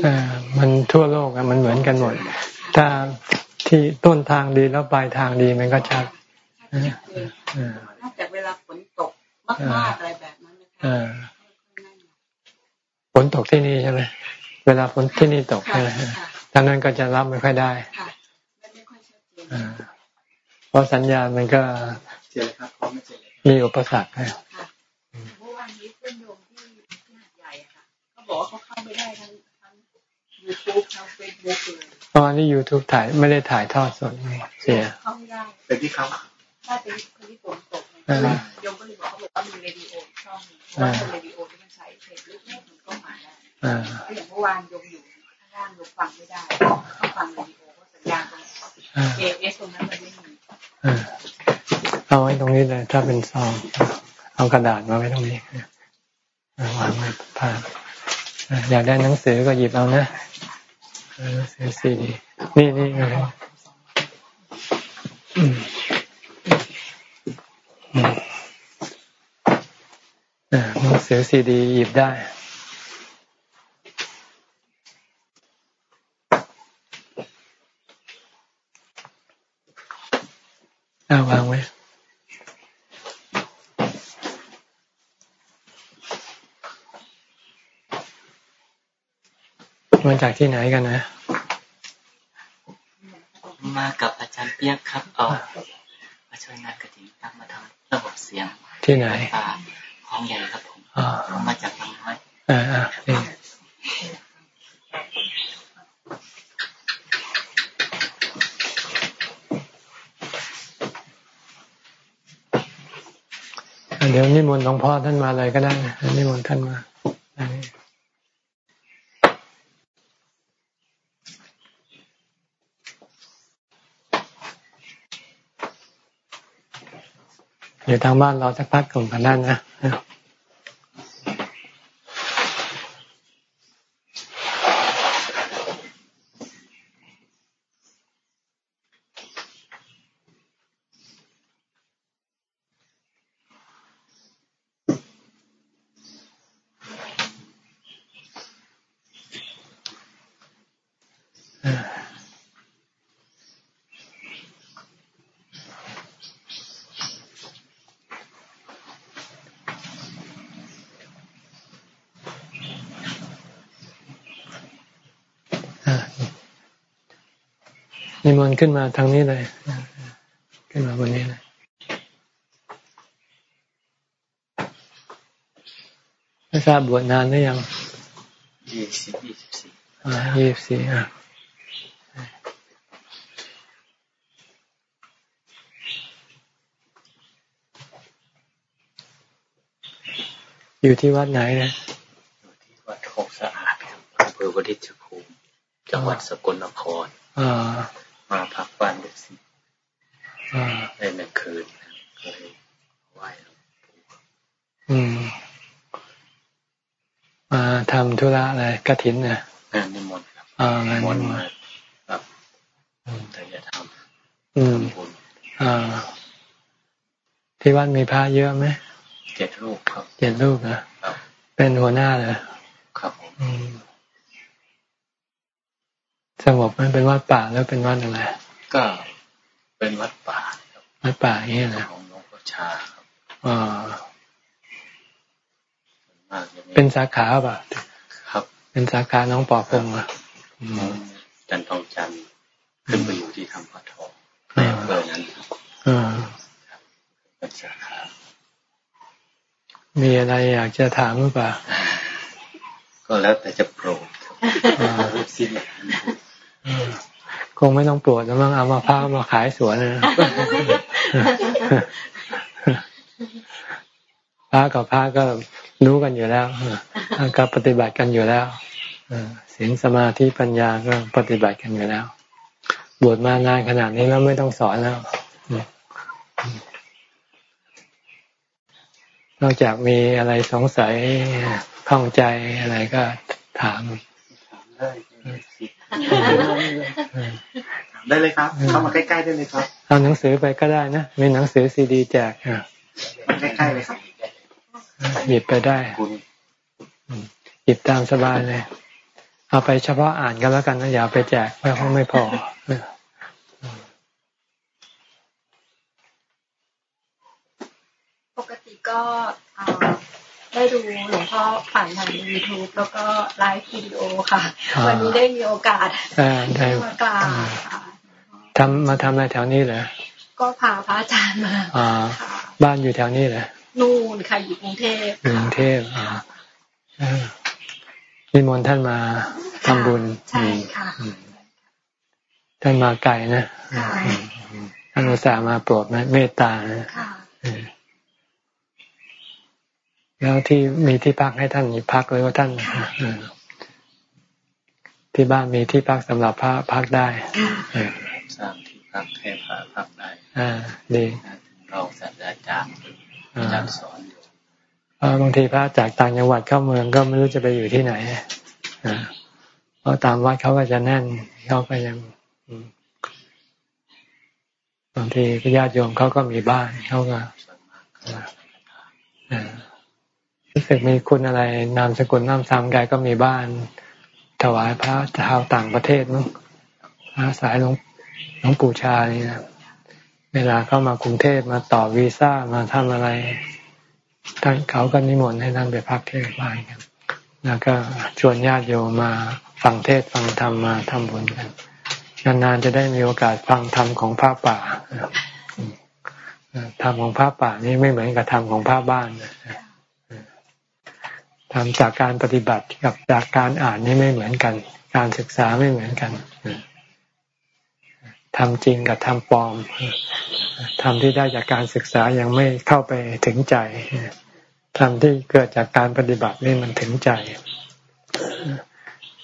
มันทั่วโลกอะมันเหมือนกันหมด ถ้าที่ต้นทางดีแล้วปลายทางดีมันก็ชัดชัดเจนเออนอกจากเวลาฝนตกมากๆอะไรแบบนั้นนะเอคะอฝนตกที่นี่ใช่ไหมเวลาฝนที่นี่ตกค่ะใช่ไหมค่ะทางนั้นก็จะรับไม่ค่อยได้ค่ะไม่ไม่ค่อยชัดเจนเออเพราะสัญญาณมันก็เจอเลยครับพร้อมไม่เจอเลยมีอุปสรรคให้ค่ะเมื่อวานนี้เพื่อนโยมที่ที่หาดใหญ่อะค่ะเขาบอกว่าเขาเข้าไม่ได้ทั้ง ทั้งยูทูบทั้งเฟซบุ๊กเลยเพราะอันนี้ยูทูบถ่ายไม่ได้ถ่ายทอดสดเสียเข้าไม่ได้เป็นที่เขาถ้าเป็นคนที่ฝนตกเนี่ยเออโยมก็เลยบอกเขาบอกว่ามีเรดิโอช่องหนึ่งเพราะว่าเป็นเรดิโอที่มันใช้เทปลูกแม่มันก็มาได้อ่าก็อย่างเมื่อวานโยมอยู่ข้างล่างโยมฟังไม่ได้ต้องฟังเรดิโอเพราะสัญญาณตรงอ่าเอเอสตรงนั้นมันไม่มีอ่าเอาไว้ตรงนี้เลยถ้าเป็นซองเอากระดาษมาไว้ตรงนี้อ่าวางไว้ผ่านอ่าอยากได้หนังสือก็หยิบเอานะ เออหนังสือซีดีนี่นี่เอออืมอืมอ่าหนังสือซีดีหยิบได้ เอาวางไว้ มาจากที่ไหนกันนะ มากับอาจารย์เปียกครับเอามาช่วยงานกระถิ่นครับมาทำระบบเสียง ที่ไหนปลาของใหญ่ครับผมอ่าผมมาจากลำน้อยอ่าอ่านี่อะเดี๋ยวนิมนต์หลวงพ่อท่านมาเลยก็ได้นะนิมนต์ท่านมาอันนี้เดี๋ยวทางบ้านเราสักพักก่อนกันได้นะอะ ทางนี้เลยขึ้นมาบนนี้เลยไม่ทราบบวชนานหรือยังยี่สิบยี่สิบสี่อ่ายี่สิบสี่อะอยู่ที่วัดไหนเนะอยู่ที่วัดโคกสะอาดครับอำเภอวดิชภูมิจังหวัดสกลนครอ่า มาพักบ้านลูกศิษย์ อ่า ได้หนึ่งคืนครับก็เลยไหว้หลวงปู่ อืม มา ทำธุระอะไรกระถินนะงานนิมนต์ครับอ่างานนิมนินต์มนมาต์ครับแต่จะทอืมำบุญอ่าที่วัดมีพระเยอะไหมเจ็ดรูปครับเจ็ดรูปนะครับเป็นหัวหน้าเลยครับผมอืมสงบไหมันเป็นวัดป่าแล้วเป็นวัดอะไรก็เป็นวัดป่าครับวัดป่าอย่างนี้นะของหลวงพ่อชาครับอ่า ส่วนมากจะมี เป็นสาขาป่ะครับ เป็นสาขาน้องปอพงษ์อะอืน้อมงจันทองจันทร์ขึ้นไปอยู่ที่ทำพระทองในอำเภอนั้นครับอ่าเป็นสาขามีอะไรอยากจะถามหรือเปล่า ก็แล้วแต่จะโปรดครับอ่าสิ้นอืมคงไม่ต้องปวดแล้วมั้งเอามาพร้าวมาขายสวนนะพ ระกับพระก็รู้กันอยู่แล้วก็ปฏิบัติกันอยู่แล้วศีลสมาธิปัญญาก็ปฏิบัติกันอยู่แล้ว บวชมานานขนาดนี้แล้วไม่ต้องสอนแล้วนอกจากมีอะไรสงสัยข้องใจอะไรก็ถามได้สิได้เลยครับเข้ามาใกล้ๆได้เลยครับเอาหนังสือไปก็ได้นะมีหนังสือซีดีแจกอะมาใกล้ๆเลยครับ หยิบไปได้คุณหยิบตามสบายเลย เอาไปเฉพาะอ่านกันแล้วกันนะอย่าไปแจกไม่พอไม่พอปกติก็ได้ดูหลวงพ่อผ่านทางยูทูบแล้วก็ไลฟ์วิดีโอค่ะ วันนี้ได้มีโอกาสได้มากราบทำมาทำอะไรแถวนี้เหรอก็พาพระอาจารย์มาบ้านอยู่แถวนี้เหรอ นู่นค่ะอยู่กรุงเทพกรุงเทพนิมนต์ท่านมาทำบุญใช่ค่ะท่านมาไกลนะท่านอุตส่าห์มาโปรดเมตตานะแล้วที่มีที่พักให้ท่านมีพักเลยว่าท่านที่บ้านมีที่พักสำหรับพระพักได้สร้างที่พักให้พระพักได้อ่าดีเราศาสตราจารย์ อาจารย์สอนอยู่บางทีพระจากต่างจังหวัดเข้าเมืองก็ไม่รู้จะไปอยู่ที่ไหนเพราะตามวัดเขาก็จะแน่นเขาก็ยังบางทีญาติโยมเขาก็มีบ้านเขาก็รู้สึกมีคุณอะไรนามสกุลน้ำซ้ำกายก็มีบ้าน ถวายพระชาวต่างประเทศมั้งพระสายหลวงหลวงปู่ชานี่นะ เวลาเข้ามากรุงเทพมาต่อวีซ่ามาทำอะไรท่านเขาก็นิมนต์ให้ท่านไปพักที่บ้านกัน แล้วก็ชวนญาติโยมมาฟังเทศฟังธรรมมาทำบุญกันนานๆจะได้มีโอกาสฟังธรรมของพระป่าธรรมของพระป่านี่ไม่เหมือนกับธรรมของพระบ้านทำจากการปฏิบัติกับจากการอ่านนี่ไม่เหมือนกัน การศึกษาไม่เหมือนกัน ทำจริงกับทำปลอมทำที่ได้จากการศึกษายังไม่เข้าไปถึงใจทำที่เกิดจากการปฏิบัตินี่มันถึงใจ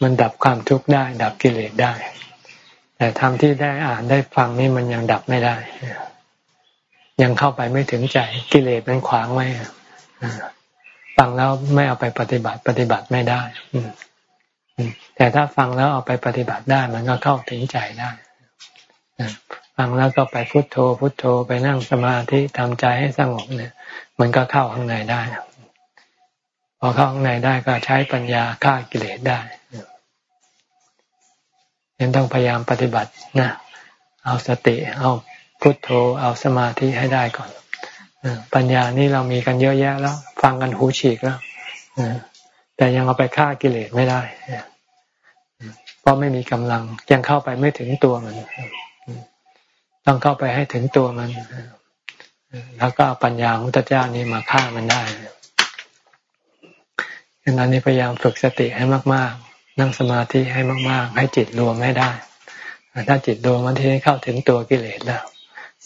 มันดับความทุกข์ได้ ดับกิเลสได้ แต่ทำที่ได้อ่านได้ฟังนี่มันยังดับไม่ได้ ยังเข้าไปไม่ถึงใจ กิเลสมันขวางไว้ฟังแล้วไม่เอาไปปฏิบัติ ปฏิบัติไม่ได้แต่ถ้าฟังแล้วเอาไปปฏิบัติได้ มันก็เข้าถึงใจได้ ฟังแล้วก็ไปพุโทโธ พุโทโธไปนั่งสมาธิทำใจให้สงบเนี่ย มันก็เข้าข้างในได้ พอเข้าข้างในได้ก็ใช้ปัญญาฆ่ากิเลสได้ยังต้องพยายามปฏิบัตินะเอาสติ เอาพุโทโธ เอาสมาธิให้ได้ก่อนปัญญานี่เรามีกันเยอะแยะแล้ว ฟังกันหูฉีกแล้วแต่ยังเอาไปฆ่ากิเลสไม่ได้เพราะไม่มีกำลังยังเข้าไปไม่ถึงตัวมัน ต้องเข้าไปให้ถึงตัวมัน แล้วก็ปัญญาของพระเจ้านี้มาฆ่ามันได้ดังนั้นนี่พยายามฝึกสติให้มาก ๆ นั่งสมาธิให้มาก ๆ ให้จิตรวมให้ได้ ถ้าจิตรวมมันที่เข้าถึงตัวกิเลสแล้ว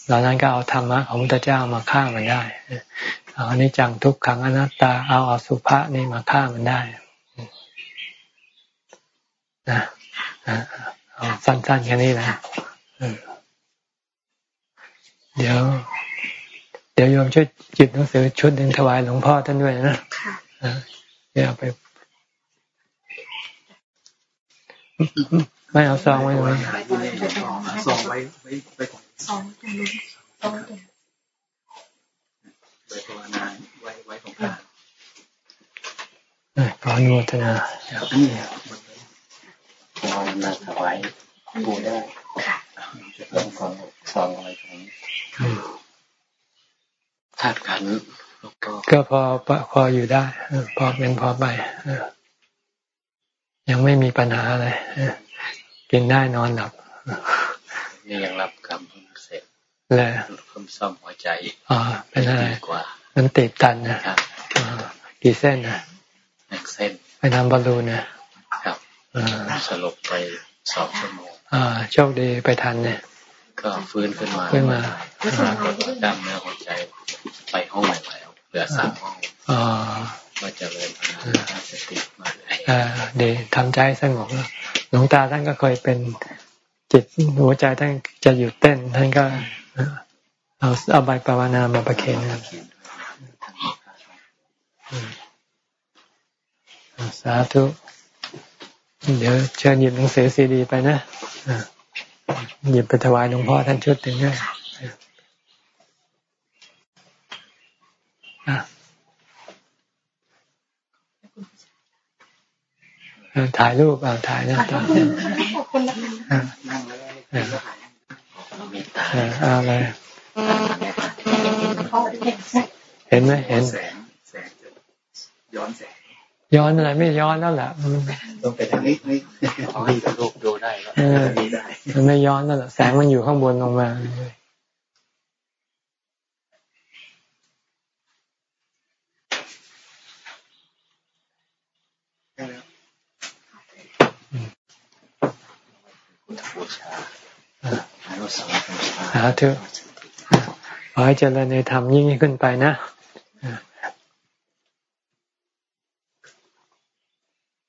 หลังนั้นก็เอาธรรมะของพระเจ้ามาฆ่ามันได้ เอาอนิจจังทุกขังอนัตตา เอาอสุภะนี่มาฆ่ามันได้นะเอาสั้นๆแค่นี้นะ เดี๋ยว เดี๋ยวโยมช่วยจิบหนังสือชุดหนึ่งถวายหลวงพ่อท่านด้วยนะค่ะเดี๋ยวไป ไม่เอาซองไว้ไว้ซองไว้ไว้ไว้ก่อนซองตรงนู้นซองตรงไว้ภาวนาไว้ไว้ของข้าขออนุโมทนาอันนี้ภาวนาถวายปูได้ จะเพิ่มของซองอะไรตรงนี้ธาตุขันก็พอพออยู่ได้พอเป็นพอไปยังไม่มีปัญหาอะไรกินได้นอนหลับนี่ยังรับกรรมเสร็จแล้วเพิ่มซ่อมหัวใจอ๋อเป็นอะไรกว่ามันติดตันนะครับกี่เส้นนะหนึ่งเส้นไปทำบอลลูนนะครับสลบไปสองชั่วโมง อ่าโชคดีไปทันเนี่ย ก็ฟื้นขึ้นมาขึ้นมากดกล้ามเนื้อหัวใจไปห้องใหม่แล้วเหลือสามห้องก็จะเลยพนาสติมาเลยเดี๋ยวทำใจสงบหลวงตาท่านก็เคยเป็นจิตหัวใจท่านจะหยุดเต้น ท่านก็เอาเอาใบปวานามาประเคนสาธุ เดี๋ยวเชิญหยิบหนังสือซีดีไปนะหยิบไปถวายหลวงพ่อท่านชุดหนึ่งด้วยถ่ายรูปเอาถ่ายนะตอนขอบคุณนะคะเอาอะไรเห็นไหมเห็นย้อนแสง ย้อนอะไรไม่ย้อนแล้วแหละต้องไปทางนี้นี่นี่รูปดูได้แล้วมันไม่ย้อนแล้วแหละแสงมันอยู่ข้างบนลงมาหาเถอะขอให้เจริญในธรรมยิ่งขึ้นไปนะ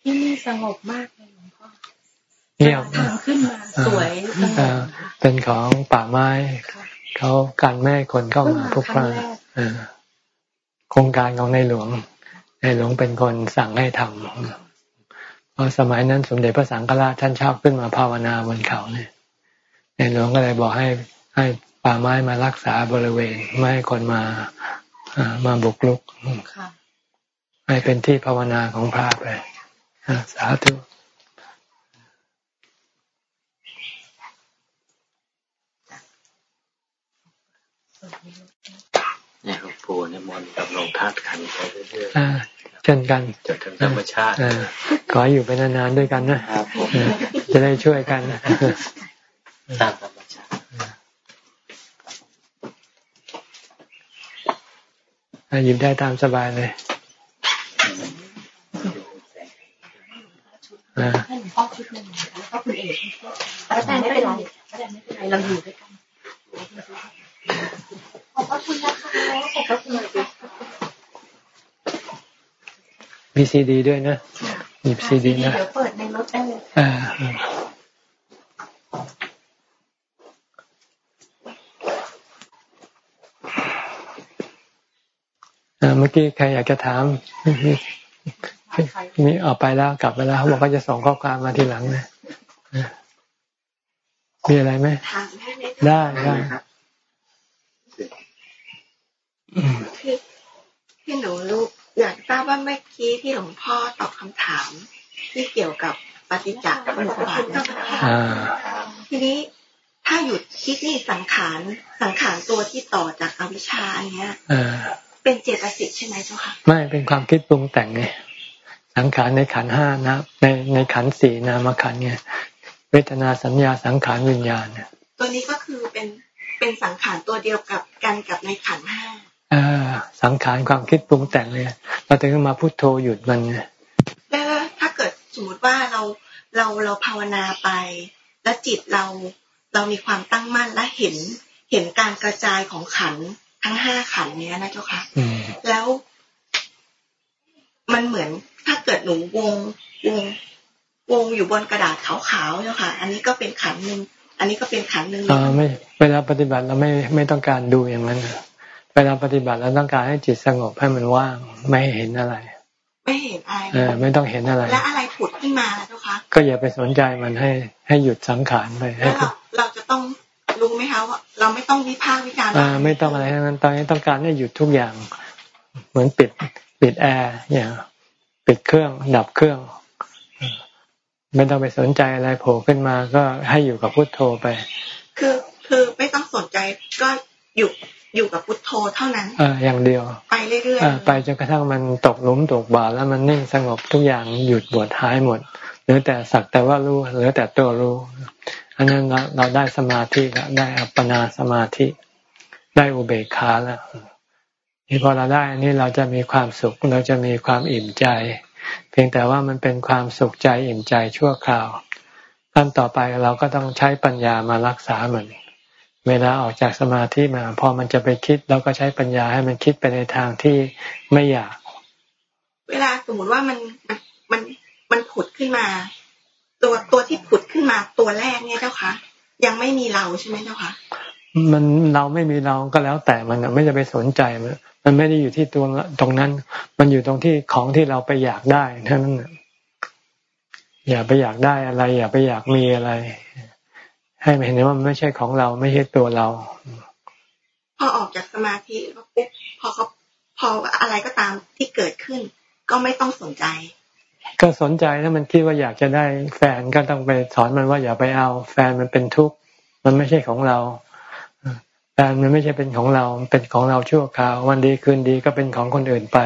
ที่นี่สงบมากเลยหลวงพ่อเงียบทางขึ้นมาสวยเป็นของป่าไม้เขาการแม่คนเข้ามาพวกพระโครงการของในหลวง ในหลวงเป็นคนสั่งให้ทำเพราะสมัยนั้นสมเด็จพระสังฆราชท่านชอบขึ้นมาภาวนาบนเขาเนี่ย ในหลวงก็เลยบอกให้ให้ป่าไม้มารักษาบริเวณ ไม่ให้คนมามาบุกลุกให้เป็นที่ภาวนาของพระไป สาธุเนี่ยหลวงปู่เนี่ยมนกับหลวงธาตุขันไปเรื่อยๆเช่นกันจดถึงธรรมชาติขออยู่ไปนานๆด้วยกันนะจะได้ช่วยกันตามธรรมชาติหยิบได้ตามสบายเลย ให้หลวงพ่อชุดหนึ่งแล้วก็คุณเอกแล้วแต่ไม่เป็นไรแล้วแต่ไม่เป็นไรเราอยู่ด้วยกันขอบคุณนะคะขอบคุณเลยมีซีดีด้วยนะหยิบซีดีนะเดี๋ยวเปิดในรถได้เลยอ่าเมื่อกี้ใครอยากจะถาม มีออกไปแล้วกลับไปแล้วเขาบอกเขาจะส่งข้อความมาทีหลังนะมีอะไรไหมได้ได้พี่พี่หนูรู้อยากทราบว่าเมื่อกี้ที่หลวงพ่อตอบคำถาม ที่เกี่ยวกับปฏิจจสมุปบาทนะคะทีนี้ถ้าหยุดคิดนี่สังขารสังขารตัวที่ต่อจากอวิชชาเนี้ยเป็นเจตสิกใช่ไหมเจ้าค่ะไม่เป็นความคิดปรุงแต่งไง สังขารในขันห้านะ ในในขันสี่นามขันเนี่ยเวทนาสัญญาสังขารวิญญาณเนี่ยตัวนี้ก็คือเป็นเป็นสังขารตัวเดียวกับกันกับในขันห้าอ่าสังขารความคิดปรุงแต่งเลยเราถึงมาพุโทโธหยุดมันเนี่ยแล้วถ้าเกิดสมมติว่าเราเราเราภาวนาไป แล้วจิตเราเรามีความตั้งมั่นและเห็นเห็นการกระจายของขันทั้งห้าขันเนี้ยนะเจ้าค่ะแล้วมันเหมือน ถ้าเกิดหนูวงวงวงอยู่บนกระดาษขาวๆเจ้าค่ะ อันนี้ก็เป็นขันหนึ่งอันนี้ก็เป็นขันหนึ่งอ่าไม่เวลาปฏิบัติเราไม่ไม่ต้องการดูอย่างนั้นเวลาปฏิบัติเราต้องการให้จิตสงบให้มันว่างไม่เห็นอะไร ไม่เห็นอะไรเออไม่ต้องเห็นอะไร แล้วอะไรผุดขึ้นมาเจ้าคะก็อย่าไปสนใจมันให้ให้หยุดสังขารไปแล้วเราเราจะต้องรู้ไหมคะว่าเราไม่ต้องวิพากษ์วิจารณ์อ่าไม่ต้องอะไรทั้งนั้นตอนนี้ต้องการให้หยุดทุกอย่าง เหมือนปิดปิดแอร์เนี่ย ปิดเครื่อง ดับเครื่อง ไม่ต้องไปสนใจอะไรโผล่ขึ้นมาก็ให้อยู่กับพุทโธไป คือคือไม่ต้องสนใจก็อยู่อยู่กับพุทโธเท่านั้น เอออย่างเดียว ไปเรื่อยๆไปจนกระทั่งมันตกหลุมตกบ่าแล้วมันนิ่งสงบทุกอย่างหยุดบวดหายหมดเหลือแต่สักแต่ว่ารู้เหลือแต่ตัวรู้ อันนั้นเราเราได้สมาธิแล้วได้อัปปนาสมาธิ ได้อุเบกขาแล้ว นี่พอเราได้อันนี้เราจะมีความสุข เราจะมีความอิ่มใจ เพียงแต่ว่ามันเป็นความสุขใจอิ่มใจชั่วคราวขั้นต่อไปเราก็ต้องใช้ปัญญามารักษามันเวลาออกจากสมาธิมา พอมันจะไปคิดเราก็ใช้ปัญญาให้มันคิดไปในทางที่ไม่อยาก เวลาสมมติว่ามันมันมันมันผุดขึ้นมา ตัวตัวที่ผุดขึ้นมาตัวแรกเนี่ยเจ้าคะยังไม่มีเราใช่ไหมเจ้าคะ มันเราไม่มีเราก็แล้วแต่มันไม่จะไปสนใจมันมันไม่ได้อยู่ที่ตัวตรงนั้น มันอยู่ตรงที่ของที่เราไปอยากได้เท่านั้นอย่าไปอยากได้อะไร อย่าไปอยากมีอะไร ให้เห็นว่ามันไม่ใช่ของเราไม่ใช่ตัวเรา พอออกจากสมาธิปุ๊บพอเขาพออะไรก็ตามที่เกิดขึ้น ก็ไม่ต้องสนใจ ก็สนใจถ้ามันคิดว่าอยากจะได้ แฟนก็ต้องไปสอนมันว่าอย่าไปเอา แฟนมันเป็นทุกข์มันไม่ใช่ของเรา แฟนมันไม่ใช่เป็นของเราเป็นของเราชั่วคราว วันดีคืนดีก็เป็นของคนอื่นไป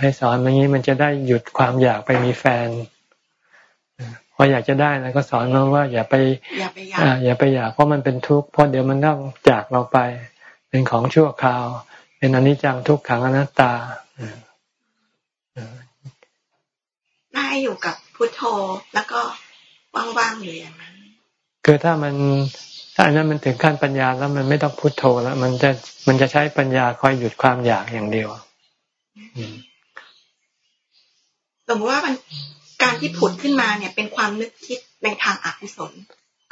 ให้สอนอย่างนี้มันจะได้หยุดความอยากไปมีแฟนพออยากจะได้แล้วก็สอนมันว่า อย่าไปอย่าไปอยากอย่าไปอยากเพราะมันเป็นทุกข์เพราะเดี๋ยวมันต้องจากเราไป เป็นของชั่วคราว เป็นอนิจจังทุกขังอนัตตาได้อยู่กับพุทโธแล้วก็ว่างๆอยู่อย่างนั้นคือถ้ามัน ถ้าอันนั้นมันถึงขั้นปัญญาแล้วมันไม่ต้องพุทโธแล้ว มันจะมันจะใช้ปัญญาคอยหยุดความอยากอย่างเดียวสมมติว่ามันการที่ผุดขึ้นมาเนี่ย เป็นความนึกคิดในทางอกุศล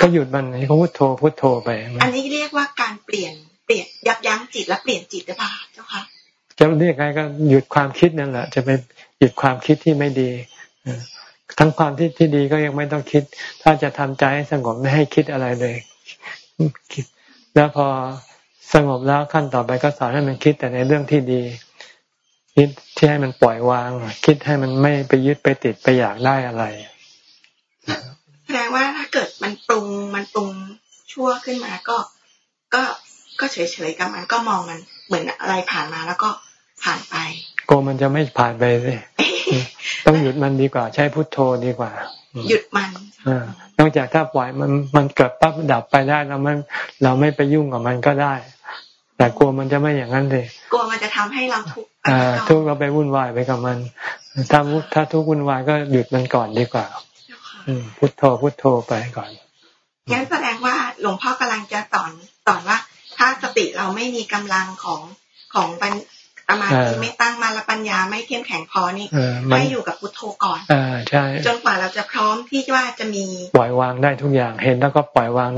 ก็หยุดมันให้เขาพุทโธพุทโธไป อันนี้เรียกว่าการเปลี่ยนเปลี่ยนยับยั้งจิตและเปลี่ยนจิตหรือเปล่าเจ้าคะจะเรียกไงก็หยุดความคิดนั่นแหละ จะไปหยุดความคิดที่ไม่ดีทั้งความที่ที่ดีก็ยังไม่ต้องคิด ถ้าจะทำใจให้สงบไม่ให้คิดอะไรเลยคิด แล้วพอสงบแล้วขั้นต่อไปก็สอนให้มันคิดแต่ในเรื่องที่ดีคิดที่ให้มันปล่อยวาง คิดให้มันไม่ไปยึดไปติดไปอยากได้อะไรแสดงว่าถ้าเกิดมันปรุงมันปรุงชั่วขึ้นมาก็ ก็ก็เฉยๆกับมันก็มองมันเหมือนอะไรผ่านมาแล้วก็ผ่านไปโกมันจะไม่ผ่านไปเลยต้องหยุดมันดีกว่า ใช้พุทโธดีกว่า หยุดมันนอกจากถ้าปล่อยมันมันเกิดปั๊บดับไปได้แล้วมันเราไม่ไปยุ่งกับมันก็ได้ แต่กลัวมันจะไม่อย่างนั้นเลยกลัวมันจะทำให้เราทุกข์ทุกข์เราไปวุ่นวายไปกับมันถ้าถ้าทุกข์วุ่นวายก็หยุดมันก่อนดีกว่าพุทโธพุทโธไปก่อนงั้นแสดงว่าหลวงพ่อกำลังจะสอนสอนว่า ถ้าสติเราไม่มีกำลังของของ สมาธิไม่ตั้งมาละปัญญาไม่เข้มแข็งพอนี่ให้อยู่กับพุทโธก่อนอ่าใช่จนกว่าเราจะพร้อมที่ว่าจะมีปล่อยวางได้ทุกอย่างเห็นแล้วก็ปล่อยวาง